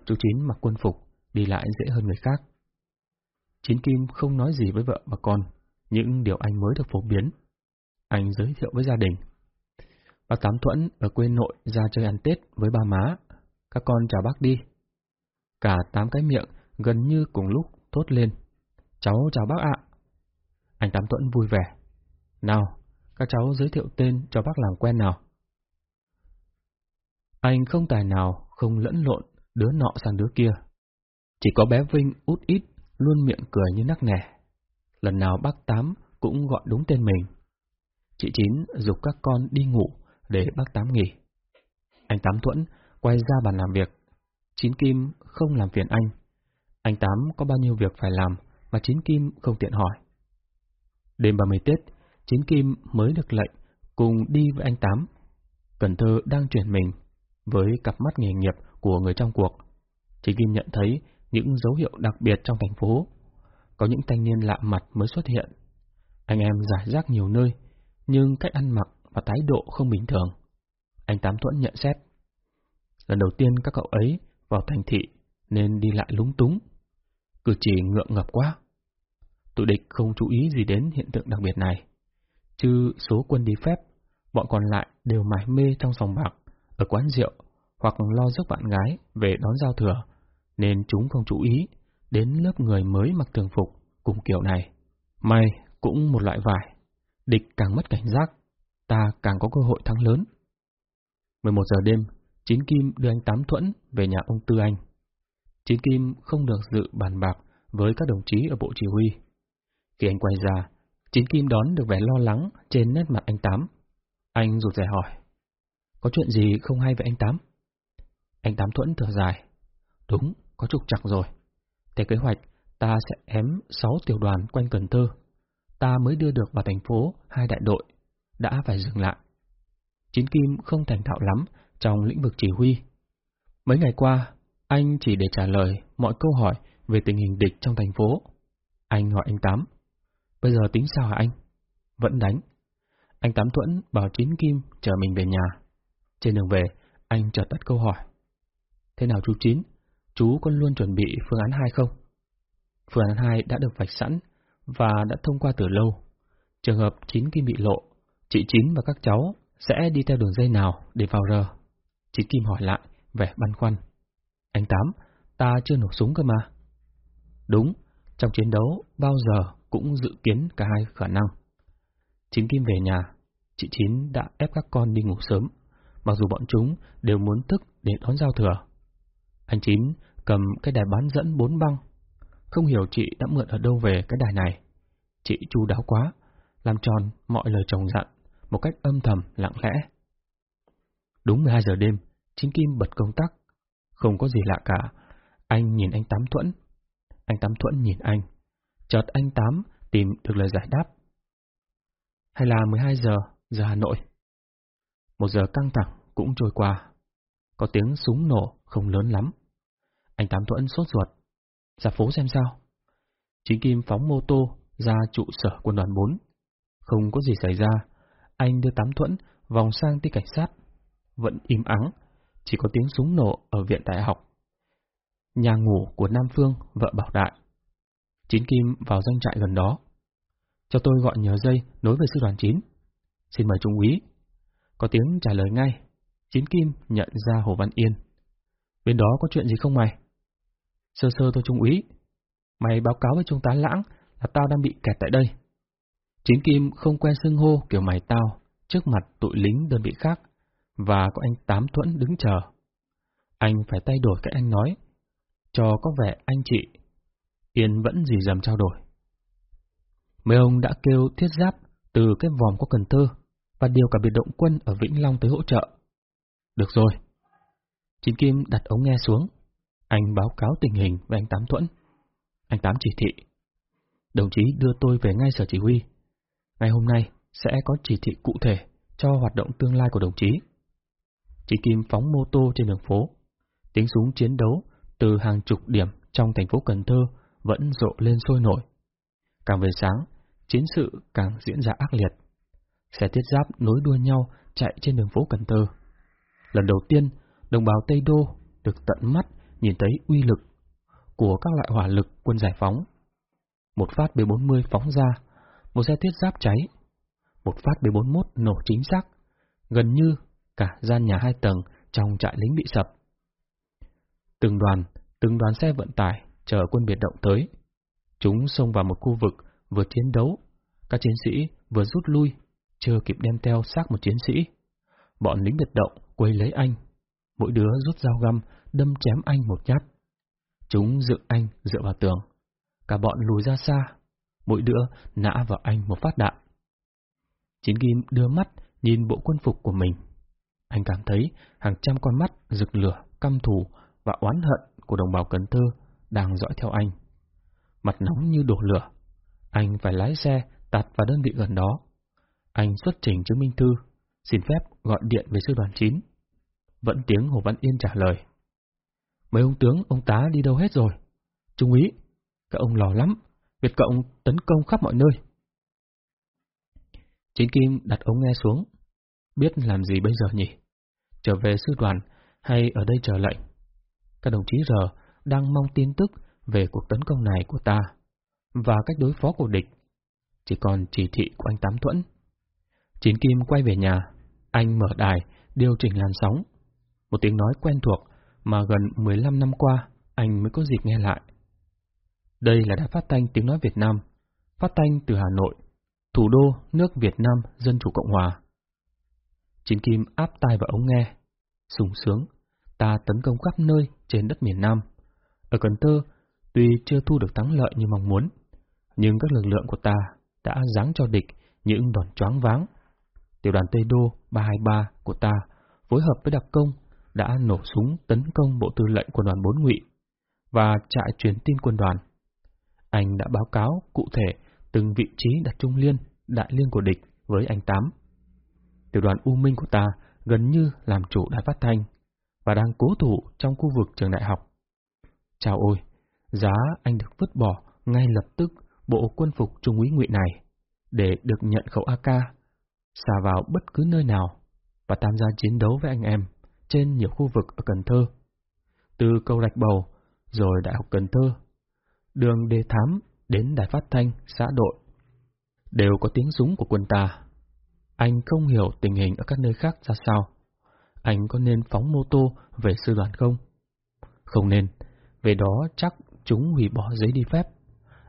Chú Chín mặc quân phục, đi lại dễ hơn người khác. Chín Kim không nói gì với vợ và con, những điều anh mới được phổ biến. Anh giới thiệu với gia đình. Bà Tám Thuẫn ở quê nội ra chơi ăn Tết với ba má. Các con chào bác đi. Cả tám cái miệng gần như cùng lúc thốt lên. Cháu chào bác ạ. Anh Tám Thuẫn vui vẻ. Nào, các cháu giới thiệu tên cho bác làm quen nào. Anh không tài nào không lẫn lộn đứa nọ sang đứa kia. Chỉ có bé Vinh út ít, luôn miệng cười như nắc nẻ. Lần nào bác Tám cũng gọi đúng tên mình. Chị Chín dục các con đi ngủ để bác Tám nghỉ. Anh Tám Thuẫn quay ra bàn làm việc. Chín Kim không làm phiền anh. Anh Tám có bao nhiêu việc phải làm mà Chín Kim không tiện hỏi. Đêm 30 Tết, Chín Kim mới được lệnh cùng đi với anh Tám. Cần Thơ đang chuyển mình với cặp mắt nghề nghiệp của người trong cuộc. Chị Kim nhận thấy những dấu hiệu đặc biệt trong thành phố. Có những thanh niên lạ mặt mới xuất hiện. Anh em giải rác nhiều nơi, nhưng cách ăn mặc và thái độ không bình thường. Anh Tám Thuẫn nhận xét. Lần đầu tiên các cậu ấy vào thành thị nên đi lại lúng túng. Cử chỉ ngượng ngập quá. Tụi địch không chú ý gì đến hiện tượng đặc biệt này. Chứ số quân đi phép, bọn còn lại đều mải mê trong sòng bạc, ở quán rượu, hoặc lo giúp bạn gái về đón giao thừa, nên chúng không chú ý đến lớp người mới mặc thường phục cùng kiểu này. May cũng một loại vải, địch càng mất cảnh giác, ta càng có cơ hội thắng lớn. 11 giờ đêm, Chín Kim đưa anh Tám Thuẫn về nhà ông Tư Anh. Chín Kim không được dự bàn bạc với các đồng chí ở bộ chỉ huy. Khi anh quay ra, Chín Kim đón được vẻ lo lắng trên nét mặt anh Tám. Anh rụt rè hỏi, có chuyện gì không hay với anh Tám? Anh Tám Thuẫn thở dài, đúng, có trục chặt rồi. Theo kế hoạch, ta sẽ ém 6 tiểu đoàn quanh Cần Thơ. Ta mới đưa được vào thành phố hai đại đội, đã phải dừng lại. Chín Kim không thành thạo lắm trong lĩnh vực chỉ huy. Mấy ngày qua, anh chỉ để trả lời mọi câu hỏi về tình hình địch trong thành phố. Anh hỏi anh Tám, bây giờ tính sao hả anh? Vẫn đánh. Anh Tám Thuẫn bảo Chín Kim chờ mình về nhà. Trên đường về, anh chợt tắt câu hỏi. Thế nào chú Chín? Chú có luôn chuẩn bị phương án 2 không? Phương án 2 đã được vạch sẵn và đã thông qua từ lâu. Trường hợp Chín Kim bị lộ, chị Chín và các cháu sẽ đi theo đường dây nào để vào rờ? Chín Kim hỏi lại, vẻ băn khoăn. Anh Tám, ta chưa nổ súng cơ mà. Đúng, trong chiến đấu bao giờ cũng dự kiến cả hai khả năng. Chín Kim về nhà, chị Chín đã ép các con đi ngủ sớm, mặc dù bọn chúng đều muốn thức để đón giao thừa. Anh Chín cầm cái đài bán dẫn bốn băng, không hiểu chị đã mượn ở đâu về cái đài này. Chị chu đáo quá, làm tròn mọi lời chồng dặn, một cách âm thầm, lặng lẽ. Đúng 12 giờ đêm, Chín Kim bật công tắc. Không có gì lạ cả. Anh nhìn anh Tám Thuẫn. Anh Tám Thuẫn nhìn anh. Chợt anh Tám tìm được lời giải đáp. Hay là 12 giờ, giờ Hà Nội? Một giờ căng thẳng cũng trôi qua. Có tiếng súng nổ không lớn lắm. Anh Tám Thuẫn sốt ruột. Ra phố xem sao. chính Kim phóng mô tô ra trụ sở quân đoàn 4. Không có gì xảy ra. Anh đưa Tám Thuẫn vòng sang ty cảnh sát. Vẫn im ắng, chỉ có tiếng súng nổ ở viện đại học. Nhà ngủ của Nam Phương, vợ Bảo Đại. chính Kim vào doanh trại gần đó. Cho tôi gọi nhờ dây nối về sư đoàn 9. Xin mời Trung úy. Có tiếng trả lời ngay. Chín Kim nhận ra Hồ Văn Yên. Bên đó có chuyện gì không mày? Sơ sơ thôi Trung úy. Mày báo cáo với Trung tá Lãng là tao đang bị kẹt tại đây. Chín Kim không quen xưng hô kiểu mày tao trước mặt tụi lính đơn vị khác và có anh Tám Thuẫn đứng chờ. Anh phải thay đổi cái anh nói, cho có vẻ anh chị. Yên vẫn dì dầm trao đổi. Mấy ông đã kêu thiết giáp từ cái vòm qua Cần Thơ và điều cả biệt động quân ở Vĩnh Long tới hỗ trợ. Được rồi. Chín Kim đặt ống nghe xuống. Anh báo cáo tình hình với anh Tám Thuẫn. Anh Tám chỉ thị. Đồng chí đưa tôi về ngay sở chỉ huy. Ngày hôm nay sẽ có chỉ thị cụ thể cho hoạt động tương lai của đồng chí. Chị Kim phóng mô tô trên đường phố. Tiếng súng chiến đấu từ hàng chục điểm trong thành phố Cần Thơ vẫn rộ lên sôi nổi. Càng về sáng, chiến sự càng diễn ra ác liệt. Xe thiết giáp nối đuôi nhau chạy trên đường phố Cần Thơ. Lần đầu tiên, đồng bào Tây Đô được tận mắt nhìn thấy uy lực của các loại hỏa lực quân giải phóng. Một phát B-40 phóng ra, một xe thiết giáp cháy. Một phát B-41 nổ chính xác, gần như cả gian nhà hai tầng trong trại lính bị sập. Từng đoàn, từng đoàn xe vận tải chờ quân biệt động tới. Chúng xông vào một khu vực vừa chiến đấu, các chiến sĩ vừa rút lui, chưa kịp đem theo xác một chiến sĩ. Bọn lính biệt động quấy lấy anh, mỗi đứa rút dao găm, đâm chém anh một nhát. Chúng dựng anh dựa vào tường, cả bọn lùi ra xa, mỗi đứa nã vào anh một phát đạn. Chiến kim đưa mắt nhìn bộ quân phục của mình. Anh cảm thấy hàng trăm con mắt rực lửa, căm thù và oán hận của đồng bào Cần Thơ đang dõi theo anh. Mặt nóng như đổ lửa, anh phải lái xe tạt vào đơn vị gần đó. Anh xuất trình chứng minh thư, xin phép gọi điện về sư đoàn 9. Vẫn tiếng Hồ Văn Yên trả lời. Mấy ông tướng, ông tá đi đâu hết rồi? Trung úy, các ông lò lắm, Việt Cộng tấn công khắp mọi nơi. chính Kim đặt ống nghe xuống. Biết làm gì bây giờ nhỉ? Trở về sư đoàn hay ở đây chờ lệnh? Các đồng chí R đang mong tin tức về cuộc tấn công này của ta và cách đối phó của địch. Chỉ còn chỉ thị của anh Tám Thuẫn. Chín Kim quay về nhà, anh mở đài, điều chỉnh làn sóng. Một tiếng nói quen thuộc mà gần 15 năm qua anh mới có dịp nghe lại. Đây là đài phát thanh tiếng nói Việt Nam, phát thanh từ Hà Nội, thủ đô nước Việt Nam Dân Chủ Cộng Hòa. Chín Kim áp tai vào ống nghe, sùng sướng, ta tấn công khắp nơi trên đất miền Nam. Ở Cần Thơ, tuy chưa thu được thắng lợi như mong muốn, nhưng các lực lượng của ta đã giáng cho địch những đòn choáng váng. Tiểu đoàn Tây Đô 323 của ta phối hợp với đặc công đã nổ súng tấn công bộ tư lệnh quân đoàn 4 ngụy và trại truyền tin quân đoàn. Anh đã báo cáo cụ thể từng vị trí đặt trung liên, đại liên của địch với anh Tám. Tiểu đoàn U Minh của ta gần như làm chủ đài phát thanh và đang cố thủ trong khu vực trường đại học. Chào ôi, giá anh được vứt bỏ ngay lập tức bộ quân phục trung úy ngụy này để được nhận khẩu AK, xả vào bất cứ nơi nào và tham gia chiến đấu với anh em trên nhiều khu vực ở Cần Thơ. Từ cầu Rạch Bầu, rồi Đại học Cần Thơ, đường đề thám đến đài phát thanh, xã đội, đều có tiếng súng của quân ta. Anh không hiểu tình hình ở các nơi khác ra sao. Anh có nên phóng mô tô về sư đoàn không? Không nên, về đó chắc chúng hủy bỏ giấy đi phép.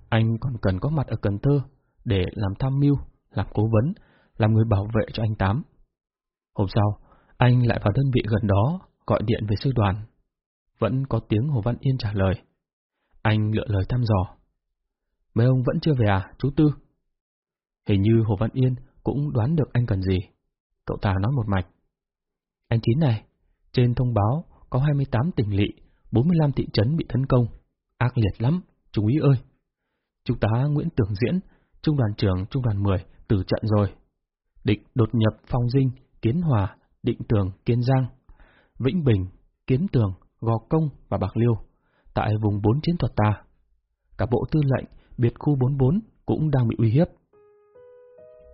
Anh còn cần có mặt ở Cần Thơ để làm tham mưu, làm cố vấn, làm người bảo vệ cho anh Tám. Hôm sau, anh lại vào đơn vị gần đó, gọi điện về sư đoàn. Vẫn có tiếng Hồ Văn Yên trả lời. Anh lựa lời thăm dò. Mấy ông vẫn chưa về à, chú Tư? Hình như Hồ Văn Yên cũng đoán được anh cần gì. Cậu ta nói một mạch. Anh Chín này, trên thông báo có 28 tỉnh lỵ, 45 thị trấn bị tấn công. Ác liệt lắm, chú ý ơi. Trung tá Nguyễn Tưởng Diễn, Trung đoàn trưởng Trung đoàn 10, từ trận rồi. Địch đột nhập Phong Dinh, Kiến Hòa, Định Tường, Kiên Giang, Vĩnh Bình, Kiến Tường, Gò Công và Bạc Liêu, tại vùng bốn chiến thuật ta. Cả bộ tư lệnh, biệt khu 44 cũng đang bị uy hiếp.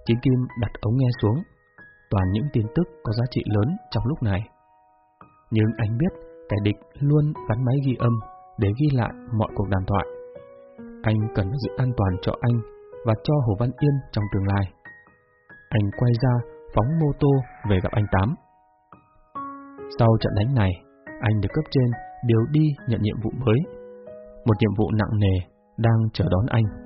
Chiến Kim đặt ống nghe xuống, toàn những tin tức có giá trị lớn trong lúc này. Nhưng anh biết kẻ địch luôn gắn máy ghi âm để ghi lại mọi cuộc đàm thoại. Anh cần giữ an toàn cho anh và cho Hồ Văn Yên trong tương lai. Anh quay ra phóng mô tô về gặp anh Tám. Sau trận đánh này, anh được cấp trên điều đi nhận nhiệm vụ mới. Một nhiệm vụ nặng nề đang chờ đón anh.